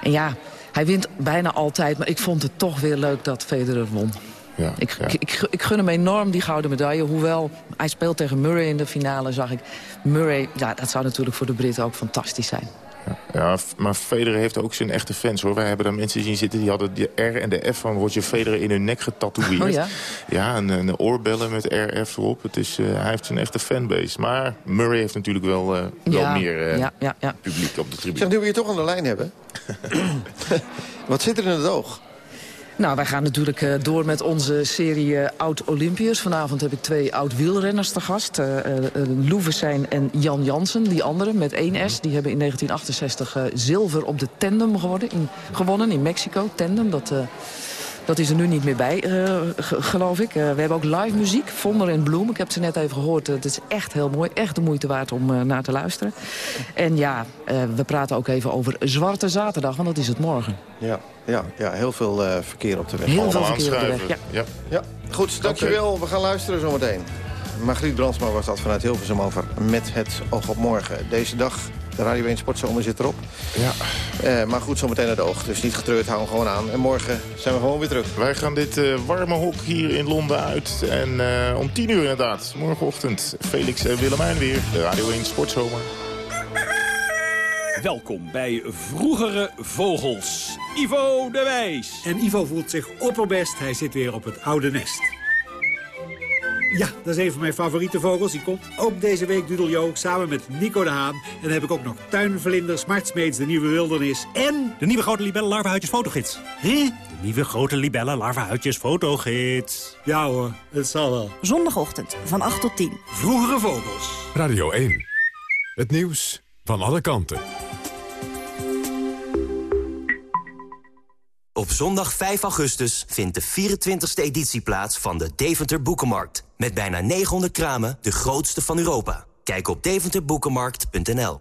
en ja, hij wint bijna altijd. Maar ik vond het toch weer leuk dat Federer won. Ja, Ik, ja. ik, ik, ik gun hem enorm die gouden medaille. Hoewel, hij speelt tegen Murray in de finale, zag ik. Murray, ja, dat zou natuurlijk voor de Britten ook fantastisch zijn. Ja, maar Federer heeft ook zijn echte fans hoor. Wij hebben daar mensen zien zitten die hadden de R en de F van Roger Federer in hun nek getatoeëerd. Oh ja? Ja, een, een oorbellen met RF erop. Het is, eh, hij heeft zijn echte fanbase. Maar Murray heeft natuurlijk wel, eh, wel Ja, meer eh, ja, ja, ja. publiek op de tribune. Zeg, nu we je toch aan de lijn hebben. (coughs) wat zit er in het oog? Nou, wij gaan natuurlijk eh, door met onze serie eh, Oud-Olympiërs. Vanavond heb ik twee oud-wielrenners te gast. eh eh, Lou Vessijn en Jan Jansen, die andere, met 1S. Die hebben in 1968 eh, zilver op de tandem geworden, in, gewonnen in Mexico. Tandem, dat... dat is er nu niet meer bij, eh, ge- geloof ik. Eh, we hebben ook live muziek, Vonder en Bloem. Ik heb ze net even gehoord. Eh, Het is echt heel mooi, echt de moeite waard om eh, naar te luisteren. En ja, eh, we praten ook even over Zwarte Zaterdag, want dat is het morgen. Ja, ja, ja heel veel eh, verkeer op de weg. Heel veel verkeer op de weg. Ja. Ja, goed, dankjewel. We gaan luisteren zometeen. Margriet Brandsma was dat vanuit Hilversum over met het oog op morgen. Deze dag, de Radio 1 Sportzomer zit erop. Ja. Eh, maar goed, zometeen het oog. Dus niet getreurd, hou hem gewoon aan. En morgen zijn we gewoon weer terug. Wij gaan dit eh, warme hok hier in Londen uit. En eh, om 10 uur inderdaad, morgenochtend, Felix en Willemijn weer. De Radio 1 Sportzomer. Welkom bij Vroegere Vogels. Ivo de Wijs. En Ivo voelt zich opperbest. Hij zit weer op het oude nest. Ja, dat is een van mijn favoriete vogels. Die komt ook deze week Dudeljo samen met Nico de Haan. En dan heb ik ook nog tuinvlinder, smartsmeets, de nieuwe wildernis en... De nieuwe grote libelle larvenhuidjes fotogids. Hè? De nieuwe grote libelle larvenhuidjes fotogids. Ja hoor, het zal wel. Zondagochtend van 8 tot 10. Vroegere vogels. Radio 1. Het nieuws van alle kanten. Op zondag 5 augustus vindt de 24e editie plaats van de Deventer Boekenmarkt. Met bijna 900 kramen, de grootste van Europa. Kijk op deventerboekenmarkt.nl.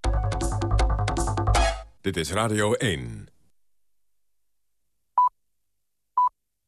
Dit is Radio 1.